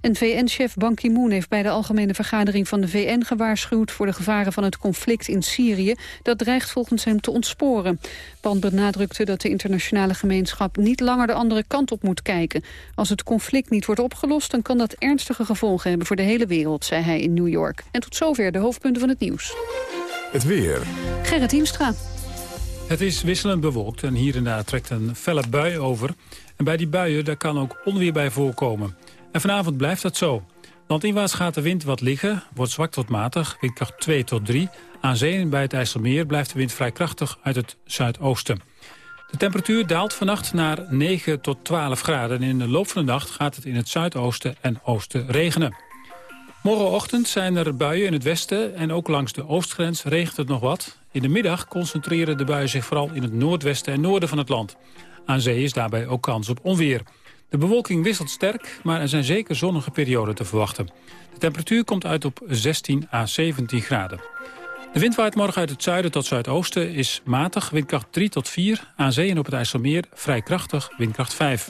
En VN-chef Ban Ki-moon heeft bij de Algemene Vergadering van de VN gewaarschuwd voor de gevaren van het conflict in Syrië. Dat dreigt volgens hem te ontsporen. Ban benadrukte dat de internationale gemeenschap niet langer de andere kant op moet kijken. Als het conflict niet wordt opgelost, dan kan dat ernstige gevolgen hebben voor de hele wereld, zei hij in New York. En tot zover de hoofdpunten van het nieuws. Het weer. Gerrit Hiemstra. Het is wisselend bewolkt en hier en daar trekt een felle bui over. En bij die buien daar kan ook onweer bij voorkomen. En vanavond blijft dat zo. Landinwaarts gaat de wind wat liggen, wordt zwak tot matig, windkracht 2 tot 3. Aan zee en bij het IJsselmeer blijft de wind vrij krachtig uit het zuidoosten. De temperatuur daalt vannacht naar 9 tot 12 graden. En in de loop van de nacht gaat het in het zuidoosten en oosten regenen. Morgenochtend zijn er buien in het westen en ook langs de oostgrens regent het nog wat. In de middag concentreren de buien zich vooral in het noordwesten en noorden van het land. Aan zee is daarbij ook kans op onweer. De bewolking wisselt sterk, maar er zijn zeker zonnige perioden te verwachten. De temperatuur komt uit op 16 à 17 graden. De wind waait morgen uit het zuiden tot zuidoosten is matig, windkracht 3 tot 4. Aan zee en op het IJsselmeer vrij krachtig, windkracht 5.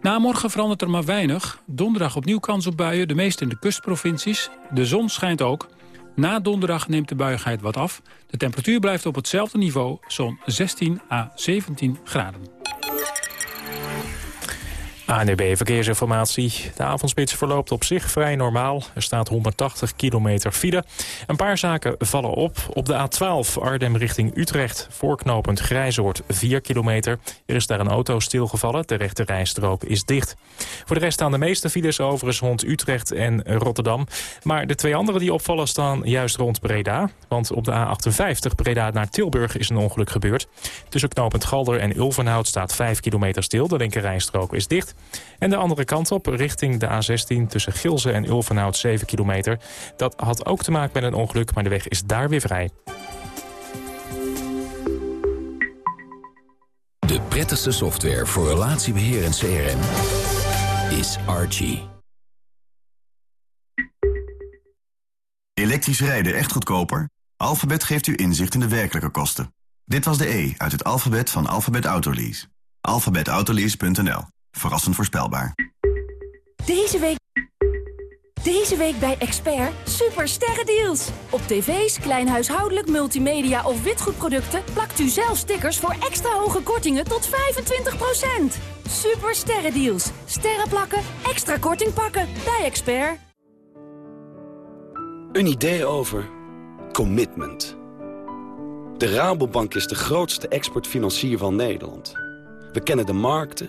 Na morgen verandert er maar weinig. Donderdag opnieuw kans op buien, de meeste in de kustprovincies. De zon schijnt ook. Na donderdag neemt de buigheid wat af. De temperatuur blijft op hetzelfde niveau, zo'n 16 à 17 graden. ANUB Verkeersinformatie. De avondspits verloopt op zich vrij normaal. Er staat 180 kilometer file. Een paar zaken vallen op. Op de A12 Arnhem richting Utrecht. Voorknopend Grijzoord 4 kilometer. Er is daar een auto stilgevallen. De rechte rijstrook is dicht. Voor de rest staan de meeste files overigens rond Utrecht en Rotterdam. Maar de twee andere die opvallen staan juist rond Breda. Want op de A58 Breda naar Tilburg is een ongeluk gebeurd. Tussen knopend Galder en Ulvenhout staat 5 kilometer stil. De linker rijstrook is dicht. En de andere kant op, richting de A16 tussen Gilze en Ulvenhout 7 kilometer. Dat had ook te maken met een ongeluk, maar de weg is daar weer vrij. De prettigste software voor relatiebeheer en CRM is Archie. Elektrisch rijden echt goedkoper? Alphabet geeft u inzicht in de werkelijke kosten. Dit was de E uit het alfabet van Alphabet Autolease. alphabetautolease.nl Verrassend voorspelbaar. Deze week... Deze week bij Expert super sterrendeals. Op tv's, kleinhuishoudelijk, multimedia of witgoedproducten... plakt u zelf stickers voor extra hoge kortingen tot 25%. Super sterrendeals. Sterren plakken, extra korting pakken. Bij Expert. Een idee over commitment. De Rabobank is de grootste exportfinancier van Nederland. We kennen de markten,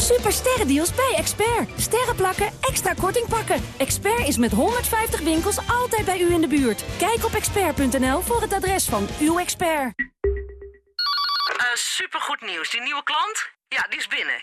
Super sterrendeals bij Expert. Sterren plakken, extra korting pakken. Expert is met 150 winkels altijd bij u in de buurt. Kijk op expert.nl voor het adres van uw expert. Uh, supergoed nieuws. Die nieuwe klant? Ja, die is binnen.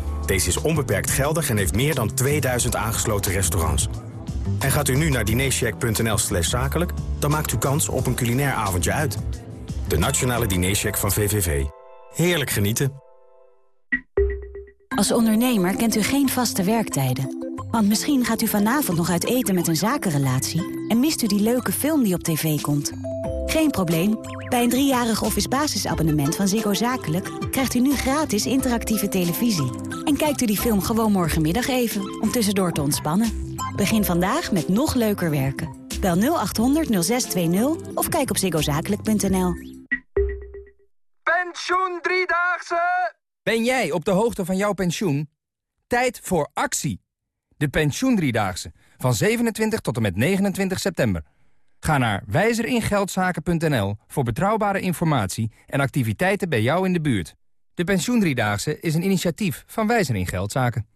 Deze is onbeperkt geldig en heeft meer dan 2000 aangesloten restaurants. En gaat u nu naar dinercheck.nl slash zakelijk... dan maakt u kans op een culinair avondje uit. De Nationale Dinercheck van VVV. Heerlijk genieten. Als ondernemer kent u geen vaste werktijden. Want misschien gaat u vanavond nog uit eten met een zakenrelatie... en mist u die leuke film die op tv komt. Geen probleem. Bij een driejarig office basisabonnement van Ziggo Zakelijk... krijgt u nu gratis interactieve televisie. En kijkt u die film gewoon morgenmiddag even, om tussendoor te ontspannen. Begin vandaag met nog leuker werken. Bel 0800 0620 of kijk op ziggozakelijk.nl. Pensioen Driedaagse! Ben jij op de hoogte van jouw pensioen? Tijd voor actie. De Pensioen Driedaagse, van 27 tot en met 29 september. Ga naar wijzeringeldzaken.nl voor betrouwbare informatie en activiteiten bij jou in de buurt. De Pensioendriedaagse is een initiatief van Wijzer in Geldzaken.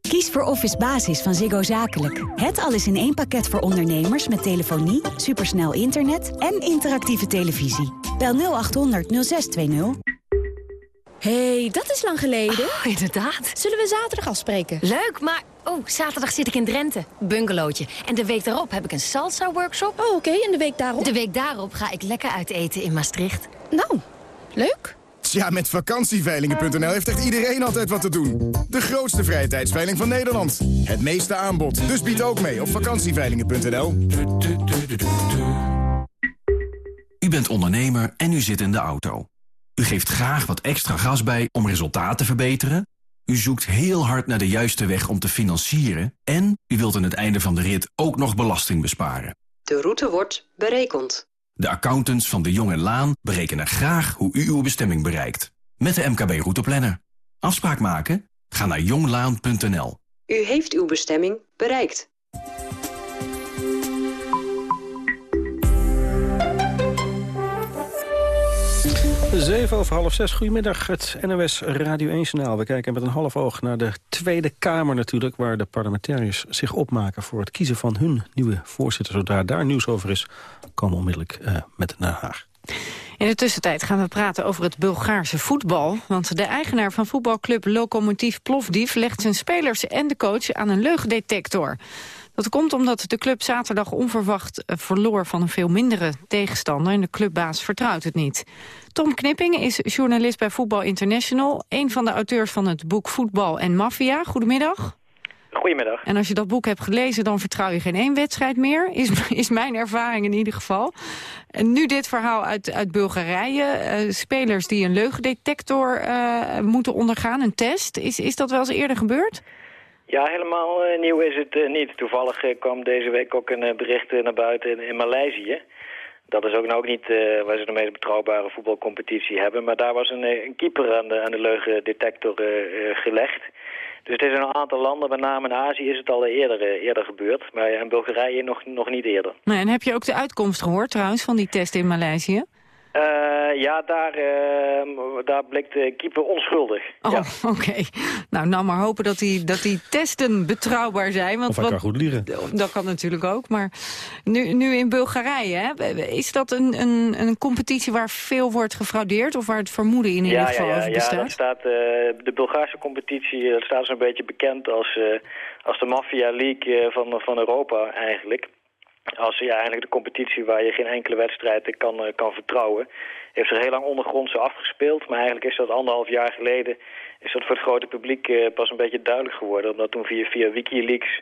Kies voor Office Basis van Ziggo Zakelijk. Het alles in één pakket voor ondernemers met telefonie, supersnel internet en interactieve televisie. Bel 0800 0620. hey, dat is lang geleden. Oh, inderdaad. Zullen we zaterdag afspreken? Leuk, maar... Oh, zaterdag zit ik in Drenthe. Bungalowtje. En de week daarop heb ik een salsa-workshop. Oh, oké. En de week daarop? De week daarop ga ik lekker uit eten in Maastricht. Nou, leuk. Tja, met vakantieveilingen.nl heeft echt iedereen altijd wat te doen. De grootste vrije tijdsveiling van Nederland. Het meeste aanbod. Dus bied ook mee op vakantieveilingen.nl. U bent ondernemer en u zit in de auto. U geeft graag wat extra gas bij om resultaten te verbeteren. U zoekt heel hard naar de juiste weg om te financieren. En u wilt aan het einde van de rit ook nog belasting besparen. De route wordt berekend. De accountants van de Jong en Laan berekenen graag hoe u uw bestemming bereikt. Met de MKB Routeplanner. Afspraak maken? Ga naar jonglaan.nl. U heeft uw bestemming bereikt. Zeven over half zes. Goedemiddag, het NOS Radio 1-journaal. We kijken met een half oog naar de Tweede Kamer natuurlijk... waar de parlementariërs zich opmaken voor het kiezen van hun nieuwe voorzitter. Zodra daar nieuws over is, komen we onmiddellijk uh, met naar Haag. In de tussentijd gaan we praten over het Bulgaarse voetbal. Want de eigenaar van voetbalclub Lokomotief Plovdiv... legt zijn spelers en de coach aan een leugendetector. Dat komt omdat de club zaterdag onverwacht eh, verloor van een veel mindere tegenstander en de clubbaas vertrouwt het niet. Tom Knipping is journalist bij Voetbal International, een van de auteurs van het boek Voetbal en Mafia. Goedemiddag. Goedemiddag. En als je dat boek hebt gelezen, dan vertrouw je geen één wedstrijd meer, is, (laughs) is mijn ervaring in ieder geval. En nu dit verhaal uit, uit Bulgarije, uh, spelers die een leugendetector uh, moeten ondergaan, een test. Is, is dat wel eens eerder gebeurd? Ja, helemaal uh, nieuw is het uh, niet. Toevallig uh, kwam deze week ook een bericht naar buiten in, Maleisië. Dat is ook nou ook niet waar ze de meest betrouwbare voetbalcompetitie hebben. Maar daar was een, keeper aan de, aan de leugendetector gelegd. Dus het is in een aantal landen, met name in Azië, is het al eerder, eerder gebeurd. Maar in Bulgarije nog, nog niet eerder. En heb je ook de uitkomst gehoord trouwens van die test in Maleisië? Uh, ja, daar, uh, daar bleek de keeper onschuldig. Oh, ja. (laughs) oké. Okay. Nou, nou maar hopen dat die, dat die testen betrouwbaar zijn. Want, of hij kan goed liegen. Dat kan natuurlijk ook. Maar nu, nu in Bulgarije, hè, is dat een, een, een competitie waar veel wordt gefraudeerd? Of waar het vermoeden in ieder ja, geval ja, ja, over bestaat? Ja, dat staat, uh, de Bulgaarse competitie dat staat zo'n beetje bekend als, als de Mafia League van, van Europa eigenlijk als ja, eigenlijk de competitie waar je geen enkele wedstrijd kan, uh, kan vertrouwen. Heeft zich heel lang ondergronds afgespeeld. Maar eigenlijk is dat anderhalf jaar geleden is dat voor het grote publiek uh, pas een beetje duidelijk geworden. Omdat toen via, via Wikileaks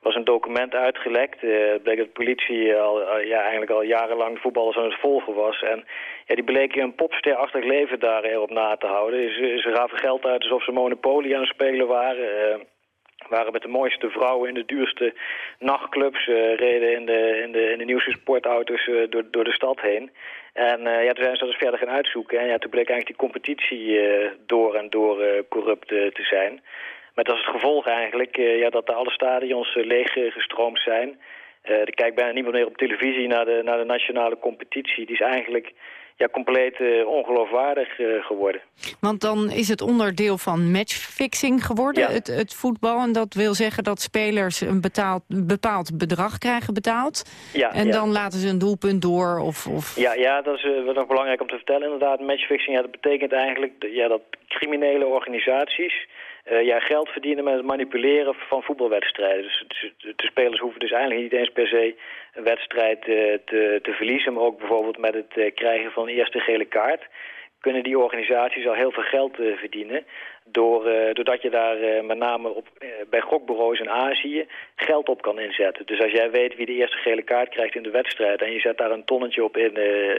was een document uitgelekt. Uh, het bleek dat de politie al, ja, eigenlijk al jarenlang voetballers aan het volgen was. En ja, die bleken een popsterachtig leven daar erop na te houden. Ze, ze gaven geld uit alsof ze Monopoly aan het spelen waren. Waren met de mooiste vrouwen in de duurste nachtclubs, reden in de, in, de, in de nieuwste sportauto's door, door de stad heen. En ja, toen zijn ze dat eens verder gaan uitzoeken. En ja, toen bleek eigenlijk die competitie door en door corrupt te zijn. Met als het gevolg eigenlijk ja, dat alle stadions leeg gestroomd zijn. er kijkt bijna niemand meer op televisie naar de, naar de nationale competitie. Die is eigenlijk ja, compleet uh, ongeloofwaardig uh, geworden. Want dan is het onderdeel van matchfixing geworden, het, het, voetbal. En dat wil zeggen dat spelers een betaald, bepaald bedrag krijgen betaald. Ja, en dan laten ze een doelpunt door. Of, of... Ja, ja, dat is uh, nog belangrijk om te vertellen inderdaad. Matchfixing, ja, dat betekent eigenlijk ja, dat criminele organisaties uh, ja, geld verdienen met het manipuleren van voetbalwedstrijden. Dus, dus, de spelers hoeven dus eigenlijk niet eens per se wedstrijd uh, te, te verliezen... maar ook bijvoorbeeld met het uh, krijgen van een eerste gele kaart kunnen die organisaties al heel veel geld uh, verdienen. Door, uh, doordat je daar uh, met name op, bij gokbureaus in Azië geld op kan inzetten. Dus als jij weet wie de eerste gele kaart krijgt in de wedstrijd... en je zet daar een tonnetje op in,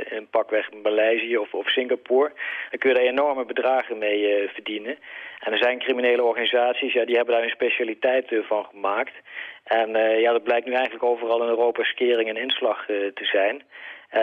in pakweg Maleisië of, of Singapore... dan kun je daar enorme bedragen mee verdienen. En er zijn criminele organisaties, ja, die hebben daar een specialiteit van gemaakt. En ja, dat blijkt nu eigenlijk overal in Europa skering en inslag te zijn...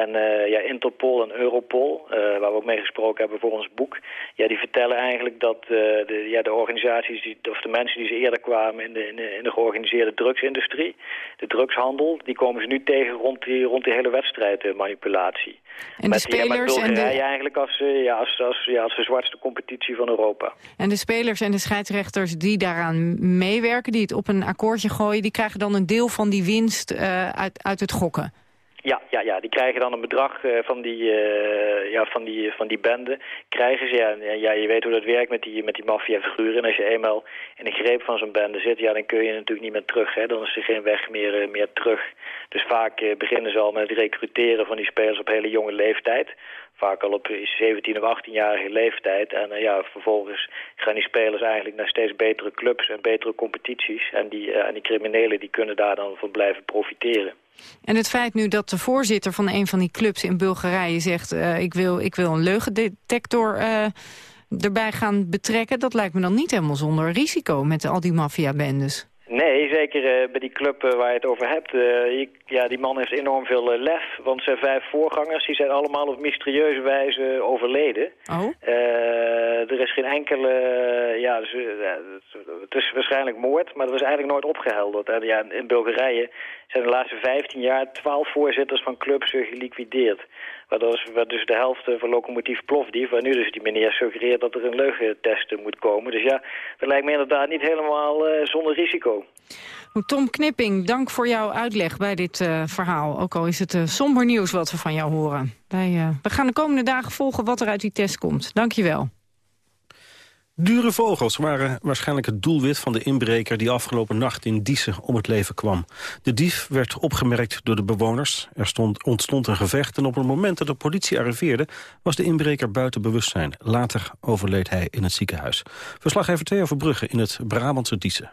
En uh, ja, Interpol en Europol, uh, waar we ook mee gesproken hebben voor ons boek... Ja, die vertellen eigenlijk dat uh, de, ja, de organisaties, die, of de mensen die ze eerder kwamen in de, in de, in de georganiseerde drugsindustrie... de drugshandel, die komen ze nu tegen rond die, rond die hele wedstrijdmanipulatie. En de spelers en de... eigenlijk als, ja, als, als, ja, als de zwartste competitie van Europa. En de spelers en de scheidsrechters die daaraan meewerken, die het op een akkoordje gooien... die krijgen dan een deel van die winst uit, uit het gokken? Ja, ja, ja, die krijgen dan een bedrag uh, van, die, uh, ja, van, die, van die bende. Krijgen ze, ja, ja, je weet hoe dat werkt met die, met die maffiafiguren. En als je eenmaal in de greep van zo'n bende zit, ja, dan kun je natuurlijk niet meer terug. Hè. Dan is er geen weg meer, uh, meer terug. Dus vaak beginnen ze al met het recruteren van die spelers op hele jonge leeftijd. Vaak al op 17 of 18-jarige leeftijd. En ja, vervolgens gaan die spelers eigenlijk naar steeds betere clubs en betere competities. En die, en die criminelen die kunnen daar dan van blijven profiteren. En het feit nu dat de voorzitter van een van die clubs in Bulgarije zegt... Uh, ik, wil, ik wil een leugendetector uh, erbij gaan betrekken... dat lijkt me dan niet helemaal zonder risico met al die maffiabendes. Nee, zeker uh, bij die club waar je het over hebt. Ik, ja, die man heeft enorm veel lef. Want zijn vijf voorgangers die zijn allemaal op mysterieuze wijze overleden. Oh? er is geen enkele... ja, dus, het is waarschijnlijk moord, maar dat is eigenlijk nooit opgehelderd. En ja, in Bulgarije zijn de laatste 15 jaar 12 voorzitters van clubs geliquideerd. Waar dus de helft van locomotief Plofdief, waar nu dus die meneer suggereert dat er een leugentest moet komen. Dus ja, dat lijkt me inderdaad niet helemaal uh, zonder risico. Tom Knipping, dank voor jouw uitleg bij dit uh, verhaal. Ook al is het somber nieuws wat we van jou horen. Wij, we gaan de komende dagen volgen wat er uit die test komt. Dank je wel. Dure vogels waren waarschijnlijk het doelwit van de inbreker... die afgelopen nacht in Diesen om het leven kwam. De dief werd opgemerkt door de bewoners. Er stond, ontstond een gevecht en op het moment dat de politie arriveerde... was de inbreker buiten bewustzijn. Later overleed hij in het ziekenhuis. Verslaggever Theo Verbrugge in het Brabantse Diesen.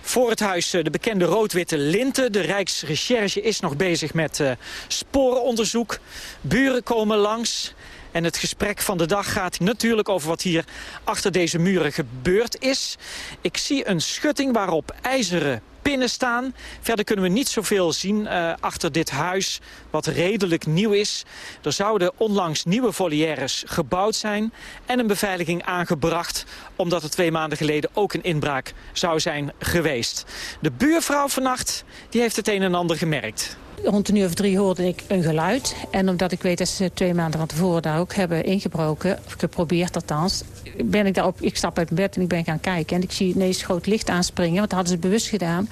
Voor het huis eh, de bekende rood-witte linten. De Rijksrecherche is nog bezig met uh, sporenonderzoek. Buren komen langs. En het gesprek van de dag gaat natuurlijk over wat hier achter deze muren gebeurd is. Ik zie een schutting waarop ijzeren pinnen staan. Verder kunnen we niet zoveel zien uh, achter dit huis, wat redelijk nieuw is. Er zouden onlangs nieuwe volières gebouwd zijn... en een beveiliging aangebracht... omdat er twee maanden geleden ook een inbraak zou zijn geweest. De buurvrouw vannacht die heeft het een en ander gemerkt. Rond een uur of drie hoorde ik een geluid. En omdat ik weet dat ze twee maanden van tevoren daar ook hebben ingebroken... of geprobeerd althans, ben ik daarop... Ik stap uit mijn bed en ik ben gaan kijken. En ik zie ineens groot licht aanspringen, want dat hadden ze bewust gedaan.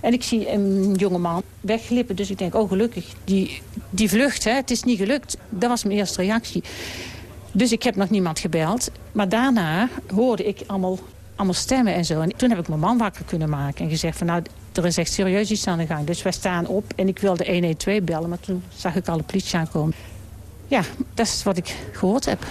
En ik zie een jongeman wegglippen. Dus ik denk, oh gelukkig, die, die vlucht, hè, het is niet gelukt. Dat was mijn eerste reactie. Dus ik heb nog niemand gebeld. Maar daarna hoorde ik allemaal, allemaal stemmen en zo. En toen heb ik mijn man wakker kunnen maken en gezegd van... nou, er is echt serieus iets aan de gang. Dus wij staan op en ik wilde 112 bellen, maar toen zag ik al de politie aankomen. Ja, dat is wat ik gehoord heb.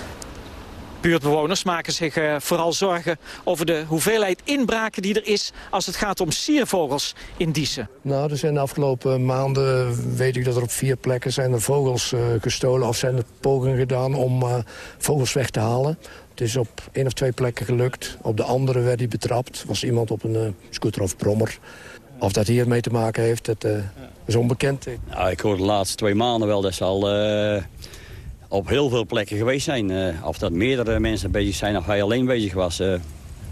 Buurtbewoners maken zich uh, vooral zorgen over de hoeveelheid inbraken die er is... als het gaat om siervogels in Diezen. Nou, er zijn de afgelopen maanden, weet ik dat er op vier plekken zijn er vogels uh, gestolen... of zijn er pogingen gedaan om uh, vogels weg te halen. Het is op één of twee plekken gelukt. Op de andere werd hij betrapt. was iemand op een scooter of brommer. Of dat hier mee te maken heeft, dat is onbekend. Nou, ik hoor de laatste twee maanden wel dat ze al op heel veel plekken geweest zijn. Uh, of dat meerdere mensen bezig zijn of hij alleen bezig was, uh,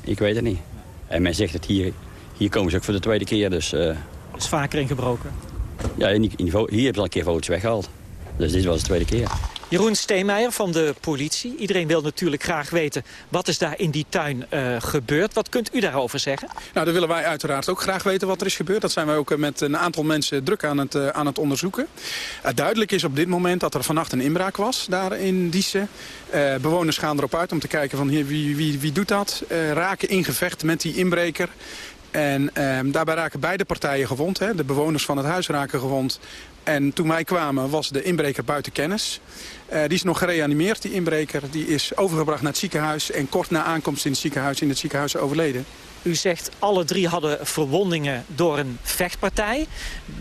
ik weet het niet. En men zegt het hier, hier komen ze ook voor de tweede keer. Dus, uh, is vaker ingebroken? Ja, in, in, hier hebben ze al een keer foto's weggehaald. Dus dit was de tweede keer. Jeroen Steenmeijer van de politie. Iedereen wil natuurlijk graag weten wat is daar in die tuin uh, gebeurd. Wat kunt u daarover zeggen? Nou, dan willen wij uiteraard ook graag weten wat er is gebeurd. Dat zijn wij ook met een aantal mensen druk aan het, uh, aan het onderzoeken. Duidelijk is op dit moment dat er vannacht een inbraak was daar in Diezen. bewoners gaan erop uit om te kijken van hier, wie, wie, wie doet dat. raken in gevecht met die inbreker. En ehm, daarbij raken beide partijen gewond. Hè. De bewoners van het huis raken gewond. En toen wij kwamen was de inbreker buiten kennis. Uh, die is nog gereanimeerd, die inbreker. Die is overgebracht naar het ziekenhuis. En kort na aankomst in het ziekenhuis, in het ziekenhuis overleden. U zegt alle drie hadden verwondingen door een vechtpartij.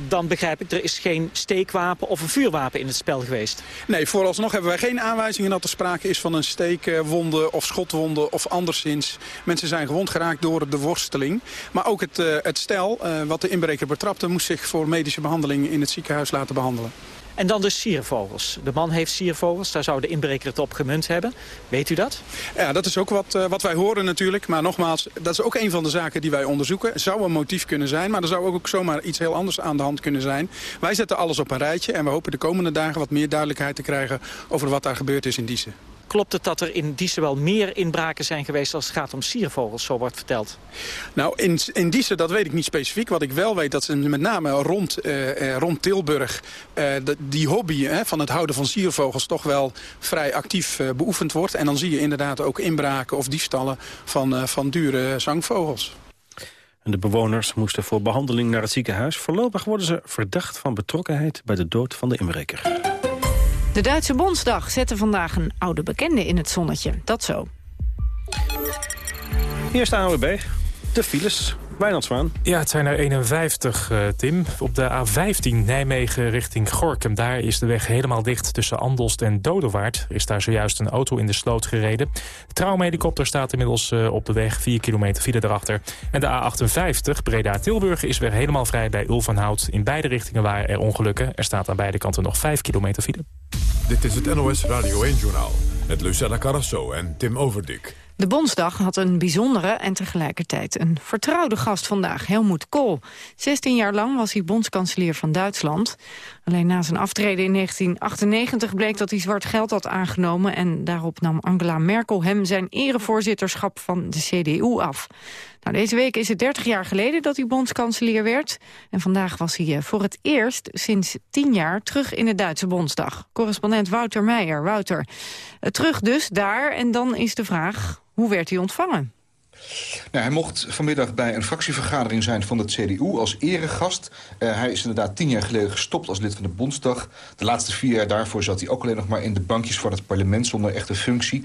Dan begrijp ik, er is geen steekwapen of een vuurwapen in het spel geweest. Nee, vooralsnog hebben wij geen aanwijzingen dat er sprake is van een steekwonde of schotwonde of anderszins. Mensen zijn gewond geraakt door de worsteling. Maar ook het, uh, het stel uh, wat de inbreker betrapte moest zich voor medische behandeling in het ziekenhuis laten behandelen. En dan de siervogels. De man heeft siervogels, daar zou de inbreker het op gemunt hebben. Weet u dat? Ja, dat is ook wat, uh, wat wij horen natuurlijk. Maar nogmaals, dat is ook een van de zaken die wij onderzoeken. Het zou een motief kunnen zijn, maar er zou ook zomaar iets heel anders aan de hand kunnen zijn. Wij zetten alles op een rijtje en we hopen de komende dagen wat meer duidelijkheid te krijgen over wat daar gebeurd is in Diezen. Klopt het dat er in Diezen wel meer inbraken zijn geweest als het gaat om siervogels, zo wordt verteld? Nou, in, in Diezen, dat weet ik niet specifiek. Wat ik wel weet, dat ze met name rond, uh, rond Tilburg... De, die hobby hè, van het houden van siervogels toch wel vrij actief uh, beoefend wordt. En dan zie je inderdaad ook inbraken of diefstallen van, van dure zangvogels. En de bewoners moesten voor behandeling naar het ziekenhuis. Voorlopig worden ze verdacht van betrokkenheid bij de dood van de inbreker. De Duitse Bondsdag zette vandaag een oude bekende in het zonnetje. Dat zo. Hier is de AWB. De files. Ja, het zijn er 51, uh, Tim. Op de A15 Nijmegen richting Gorkum. Daar is de weg helemaal dicht tussen Andelst en Dodewaard. Er is daar zojuist een auto in de sloot gereden. De trouwhelikopter staat inmiddels uh, op de weg. 4 kilometer file erachter. En de A58 Breda-Tilburg is weer helemaal vrij bij Ulvenhout. In beide richtingen waren er ongelukken. Er staat aan beide kanten nog 5 kilometer file. Dit is het NOS Radio 1-journaal. Met Lucella Carrasso en Tim Overdik. De Bondsdag had een bijzondere en tegelijkertijd een vertrouwde gast vandaag, Helmoet Kool. 16 jaar lang was hij bondskanselier van Duitsland. Alleen na zijn aftreden in 1998 bleek dat hij zwart geld had aangenomen... en daarop nam Angela Merkel hem zijn erevoorzitterschap van de CDU af. Nou, deze week is het 30 jaar geleden dat hij bondskanselier werd. En vandaag was hij eh, voor het eerst sinds 10 jaar terug in de Duitse Bondsdag. Correspondent Wouter Meijer. Wouter, eh, terug dus daar. En dan is de vraag, hoe werd hij ontvangen? Nou, hij mocht vanmiddag bij een fractievergadering zijn van de CDU als eregast. Uh, hij is inderdaad tien jaar geleden gestopt als lid van de Bondsdag. De laatste vier jaar daarvoor zat hij ook alleen nog maar in de bankjes van het parlement zonder echte functie.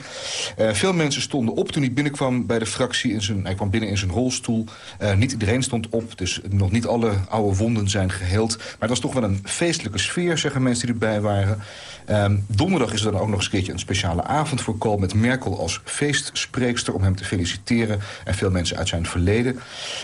Uh, veel mensen stonden op toen hij binnenkwam bij de fractie. In zijn, hij kwam binnen in zijn rolstoel. Uh, niet iedereen stond op, dus nog niet alle oude wonden zijn geheeld. Maar het was toch wel een feestelijke sfeer, zeggen mensen die erbij waren. Um, donderdag is er dan ook nog eens een keertje een speciale avond voor Kool... met Merkel als feestspreekster om hem te feliciteren. En veel mensen uit zijn verleden.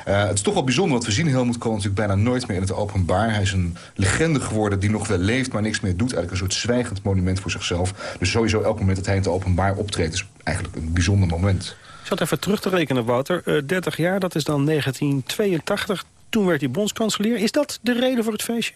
Uh, het is toch wel bijzonder, want we zien Helmut Kool natuurlijk bijna nooit meer in het openbaar. Hij is een legende geworden die nog wel leeft, maar niks meer doet. Eigenlijk een soort zwijgend monument voor zichzelf. Dus sowieso elk moment dat hij in het openbaar optreedt... is eigenlijk een bijzonder moment. Ik zat even terug te rekenen, Wouter. Uh, 30 jaar, dat is dan 1982. Toen werd hij bondskanselier. Is dat de reden voor het feestje?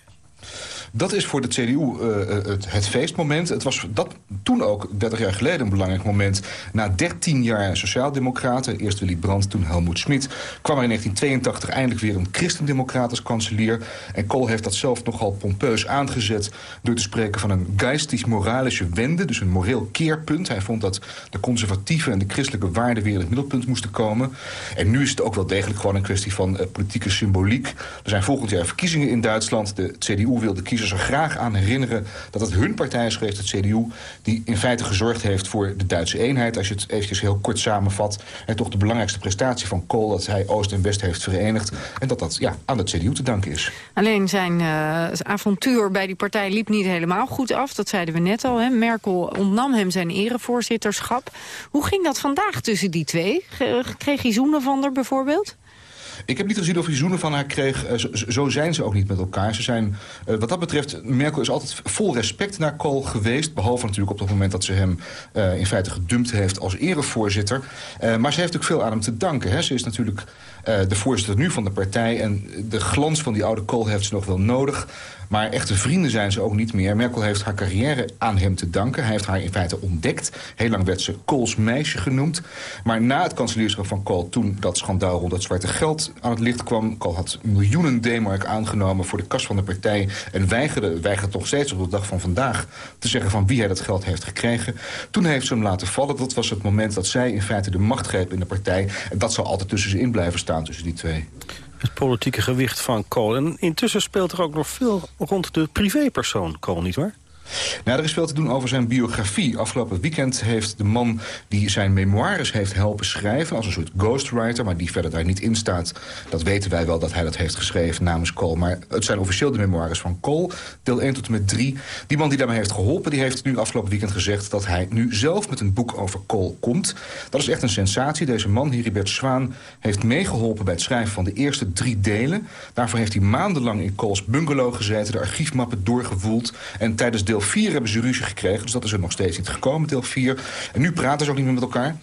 Dat is voor de CDU uh, eh, het, het, feestmoment. Het was dat toen ook, 30 jaar geleden, een belangrijk moment. Na 13 jaar sociaaldemocraten, eerst Willy Brandt, toen Helmoet Schmid... kwam er in 1982 eindelijk weer een christendemocrat als kanselier. En Kool heeft dat zelf nogal pompeus aangezet... door te spreken van een geistig-moralische wende, dus een moreel keerpunt. Hij vond dat de conservatieve en de christelijke waarden weer in het middelpunt moesten komen. En nu is het ook wel degelijk gewoon een kwestie van uh, politieke symboliek. Er zijn volgend jaar verkiezingen in Duitsland. De CDU wil de ze er graag aan herinneren dat het hun partij is geweest, het CDU... die in feite gezorgd heeft voor de Duitse eenheid. Als je het eventjes heel kort samenvat. En toch de belangrijkste prestatie van Kool... dat hij Oost en West heeft verenigd. En dat dat ja, aan de CDU te danken is. Alleen zijn uh, avontuur bij die partij liep niet helemaal goed af. Dat zeiden we net al. Hè. Merkel ontnam hem zijn erevoorzitterschap. Hoe ging dat vandaag tussen die twee? Kreeg hij zoenen van er bijvoorbeeld? Ik heb niet gezien of hij zoenen van haar kreeg. Eh, zo, zijn ze ook niet met elkaar. Ze zijn, uh, wat dat betreft, Merkel is altijd vol respect naar Kool geweest. Behalve natuurlijk op het moment dat ze hem uh, in feite gedumpt heeft als erevoorzitter. maar ze heeft ook veel aan hem te danken. Hè. Ze is natuurlijk de voorzitter nu van de partij. En de glans van die oude Kool heeft ze nog wel nodig. Maar echte vrienden zijn ze ook niet meer. Merkel heeft haar carrière aan hem te danken. Hij heeft haar in feite ontdekt. Heel lang werd ze Kools meisje genoemd. Maar na het kanselierschap van Kool, toen dat schandaal rond het zwarte geld aan het licht kwam... Kool had miljoenen D-mark aangenomen voor de kas van de partij... en weigerde, weigerde nog steeds op de dag van vandaag te zeggen van wie hij dat geld heeft gekregen. Toen heeft ze hem laten vallen. Dat was het moment dat zij in feite de macht greep in de partij. En dat zal altijd tussen ze in blijven staan, tussen die twee het politieke gewicht van Kool. En intussen speelt er ook nog veel rond de privépersoon Kool, niet waar? Nou, er is veel te doen over zijn biografie. Afgelopen weekend heeft de man die zijn memoires heeft helpen schrijven... als een soort ghostwriter, maar die verder daar niet in staat... dat weten wij wel dat hij dat heeft geschreven namens Cole. Maar het zijn officieel de memoires van Cole, deel 1 tot en met 3. Die man die daarmee heeft geholpen, die heeft nu afgelopen weekend gezegd... dat hij nu zelf met een boek over Cole komt. Dat is echt een sensatie. Deze man, Heribert Zwaan, heeft meegeholpen bij het schrijven van de eerste drie delen. Daarvoor heeft hij maandenlang in Cole's bungalow gezeten... de archiefmappen doorgevoeld en tijdens deel 4 hebben ze ruzie gekregen. Dus dat is er nog steeds niet gekomen, deel 4. En nu praten ze ook niet meer met elkaar.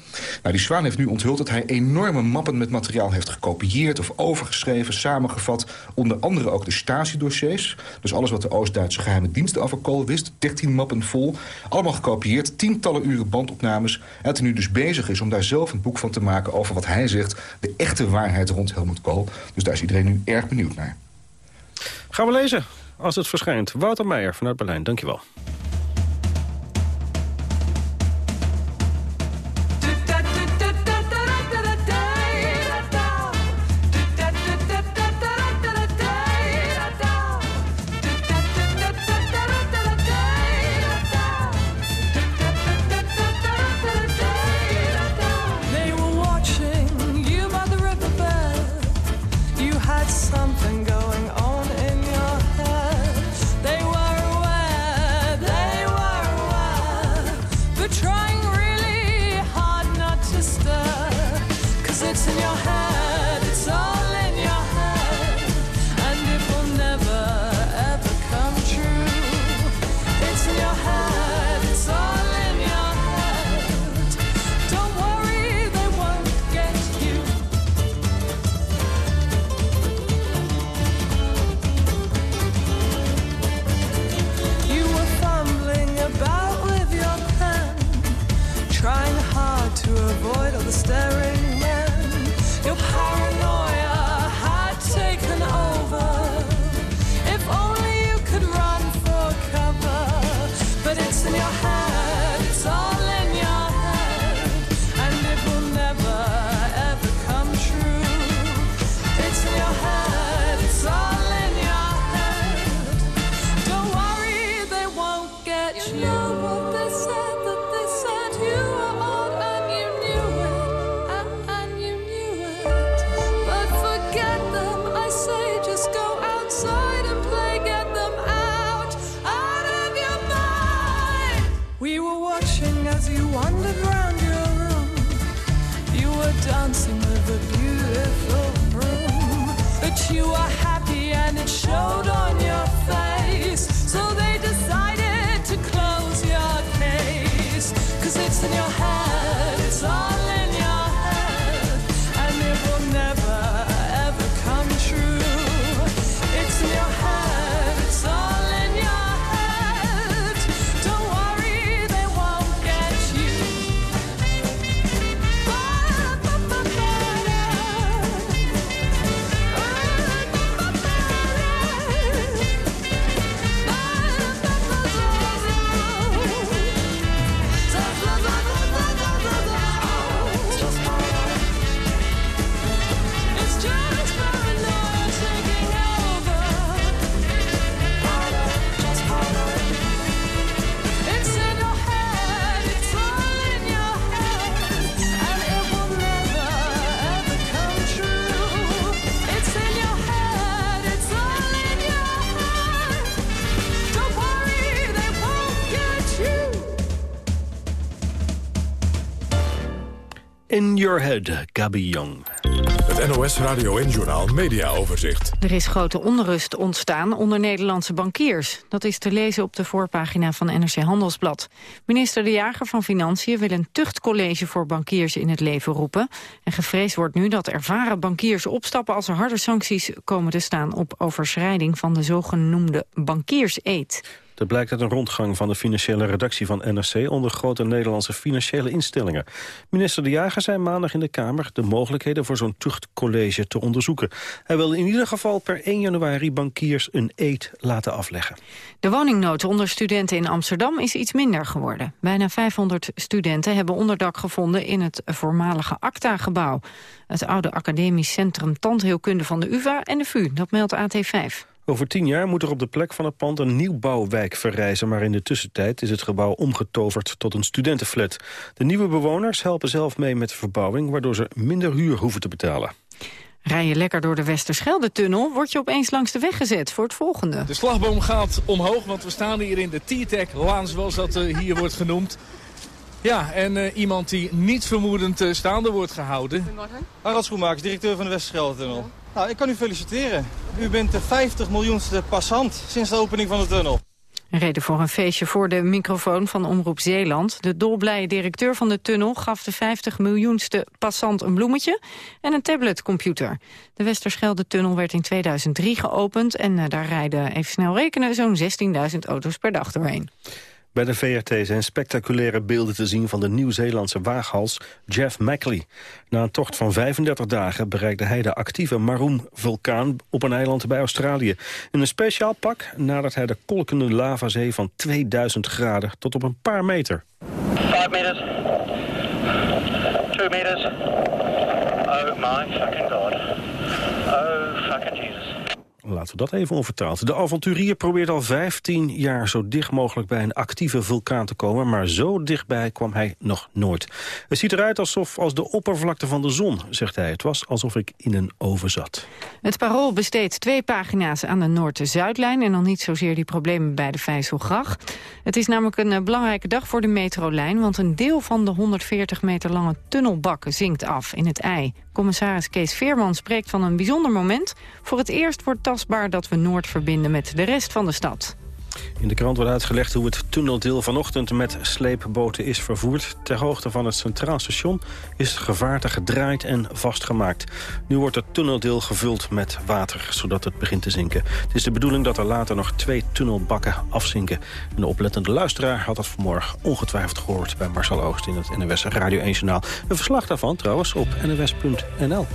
Nou, die Zwaan heeft nu onthuld dat hij enorme mappen met materiaal heeft gekopieerd... of overgeschreven, samengevat. Onder andere ook de Stasi-dossiers. Dus alles wat de Oost-Duitse geheime diensten over Kool wist. 13 mappen vol. Allemaal gekopieerd, tientallen uren bandopnames. En dat hij nu dus bezig is om daar zelf een boek van te maken... over wat hij zegt, de echte waarheid rond Helmut Kool. Dus daar is iedereen nu erg benieuwd naar. Gaan we lezen als het verschijnt. Wouter Meijer vanuit Berlijn, dankjewel. you are Your Head, Gabi Young. Het NOS Radio en Journal Media Overzicht. Er is grote onrust ontstaan onder Nederlandse bankiers. Dat is te lezen op de voorpagina van NRC Handelsblad. Minister De Jager van Financiën wil een tuchtcollege voor bankiers in het leven roepen. En gevreesd wordt nu dat ervaren bankiers opstappen als er harde sancties komen te staan op overschrijding van de zogenoemde bankierseed. Dat blijkt uit een rondgang van de financiële redactie van NRC... onder grote Nederlandse financiële instellingen. Minister De Jager zei maandag in de Kamer... de mogelijkheden voor zo'n tuchtcollege te onderzoeken. Hij wil in ieder geval per 1 januari bankiers een eed laten afleggen. De woningnood onder studenten in Amsterdam is iets minder geworden. Bijna 500 studenten hebben onderdak gevonden in het voormalige ACTA-gebouw. Het oude academisch centrum tandheelkunde van de UvA en de VU, dat meldt AT5. Over tien jaar moet er op de plek van het pand een nieuwbouwwijk verrijzen... maar in de tussentijd is het gebouw omgetoverd tot een studentenflat. De nieuwe bewoners helpen zelf mee met de verbouwing... waardoor ze minder huur hoeven te betalen. Rij je lekker door de Westerschelde-tunnel, word je opeens langs de weg gezet voor het volgende. De slagboom gaat omhoog, want we staan hier in de T-Tech-laan, zoals dat uh, hier wordt genoemd. Ja, en uh, iemand die niet vermoedend uh, staande wordt gehouden. Harald Schoenmakers, directeur van de Westerschelde-tunnel. Nou, ik kan u feliciteren. U bent de 50 miljoenste passant sinds de opening van de tunnel. Een reden voor een feestje voor de microfoon van Omroep Zeeland. De dolblije directeur van de tunnel gaf de 50 miljoenste passant een bloemetje en een tabletcomputer. De Westerschelde-tunnel werd in 2003 geopend en uh, daar rijden, even snel rekenen, zo'n 16.000 auto's per dag doorheen. Bij de VRT zijn spectaculaire beelden te zien van de Nieuw-Zeelandse waaghals Jeff Mackley. Na een tocht van 35 dagen bereikte hij de actieve Maroom-vulkaan op een eiland bij Australië. In een speciaal pak nadert hij de kolkende lavazee van 2000 graden tot op een paar meter. 5 meters. 2 meters. Oh my fucking god. Oh fucking. Laten we dat even onvertaald. De avonturier probeert al 15 jaar zo dicht mogelijk bij een actieve vulkaan te komen... maar zo dichtbij kwam hij nog nooit. Het ziet eruit alsof als de oppervlakte van de zon, zegt hij. Het was alsof ik in een oven zat. Het Parool besteedt twee pagina's aan de Noord-Zuidlijn... en dan niet zozeer die problemen bij de Vijzelgracht. Het is namelijk een uh, belangrijke dag voor de metrolijn... want een deel van de 140 meter lange tunnelbak zinkt af in het ei. Commissaris Kees Veerman spreekt van een bijzonder moment. Voor het eerst wordt tastbaar dat we Noord verbinden met de rest van de stad. In de krant wordt uitgelegd hoe het tunneldeel vanochtend met sleepboten is vervoerd. Ter hoogte van het Centraal Station is het gevaarte gedraaid en vastgemaakt. Nu wordt het tunneldeel gevuld met water, zodat het begint te zinken. Het is de bedoeling dat er later nog twee tunnelbakken afzinken. Een oplettende luisteraar had dat vanmorgen ongetwijfeld gehoord... bij Marcel Oost in het NWS Radio 1 Journaal. Een verslag daarvan trouwens op nws.nl.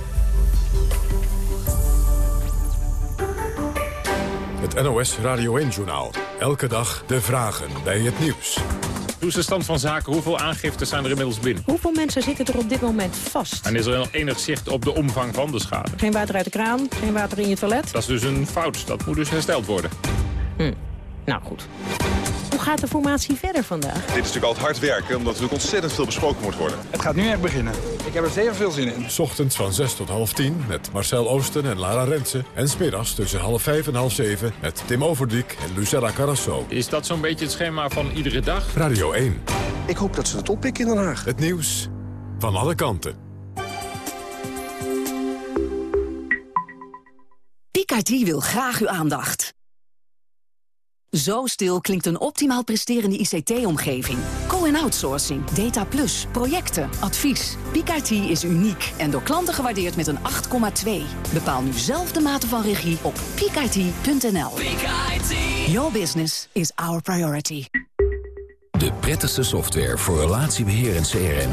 Het NOS Radio 1-journaal. Elke dag de vragen bij het nieuws. Hoe is de stand van zaken? Hoeveel aangiftes zijn er inmiddels binnen? Hoeveel mensen zitten er op dit moment vast? En is er nog enig zicht op de omvang van de schade? Geen water uit de kraan, geen water in je toilet? Dat is dus een fout. Dat moet dus hersteld worden. Hm. Nou goed. Hoe gaat de formatie verder vandaag? Dit is natuurlijk altijd hard werken, omdat er natuurlijk ontzettend veel besproken moet worden. Het gaat nu echt beginnen. Ik heb er zeer veel zin in. S ochtends van 6 tot half 10 met Marcel Oosten en Lara Rensen. En smiddags tussen half 5 en half 7 met Tim Overdiek en Lucella Carrasso. Is dat zo'n beetje het schema van iedere dag? Radio 1. Ik hoop dat ze het oppikken in Den Haag. Het nieuws van alle kanten. Picardie wil graag uw aandacht. Zo stil klinkt een optimaal presterende ICT-omgeving. Co-en-outsourcing, data plus, projecten, advies. PIK-IT is uniek en door klanten gewaardeerd met een 8,2. Bepaal nu zelf de mate van regie op peakit.nl. Your business is our priority. De prettigste software voor relatiebeheer en CRM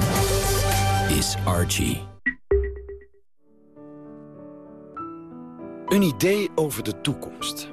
is Archie. Een idee over de toekomst.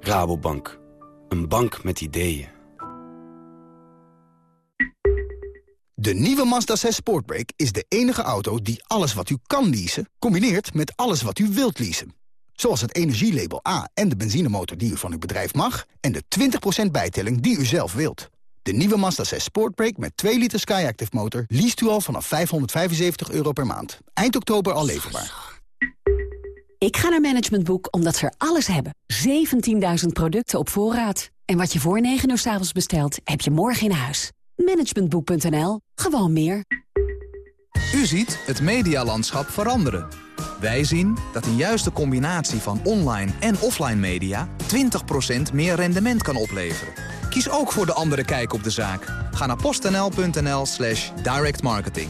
Rabobank. Een bank met ideeën. De nieuwe Mazda 6 Sportbrake is de enige auto die alles wat u kan leasen... combineert met alles wat u wilt leasen. Zoals het energielabel A en de benzinemotor die u van uw bedrijf mag... en de 20% bijtelling die u zelf wilt. De nieuwe Mazda 6 Sportbrake met 2 liter Skyactiv motor... leest u al vanaf 575 euro per maand. Eind oktober al leverbaar. Ik ga naar Management Boek omdat ze er alles hebben. 17.000 producten op voorraad. En wat je voor 9 uur s avonds bestelt, heb je morgen in huis. Managementboek.nl. Gewoon meer. U ziet het medialandschap veranderen. Wij zien dat een juiste combinatie van online en offline media... 20% meer rendement kan opleveren. Kies ook voor de andere kijk op de zaak. Ga naar postnl.nl slash directmarketing.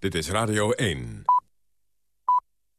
Dit is Radio 1.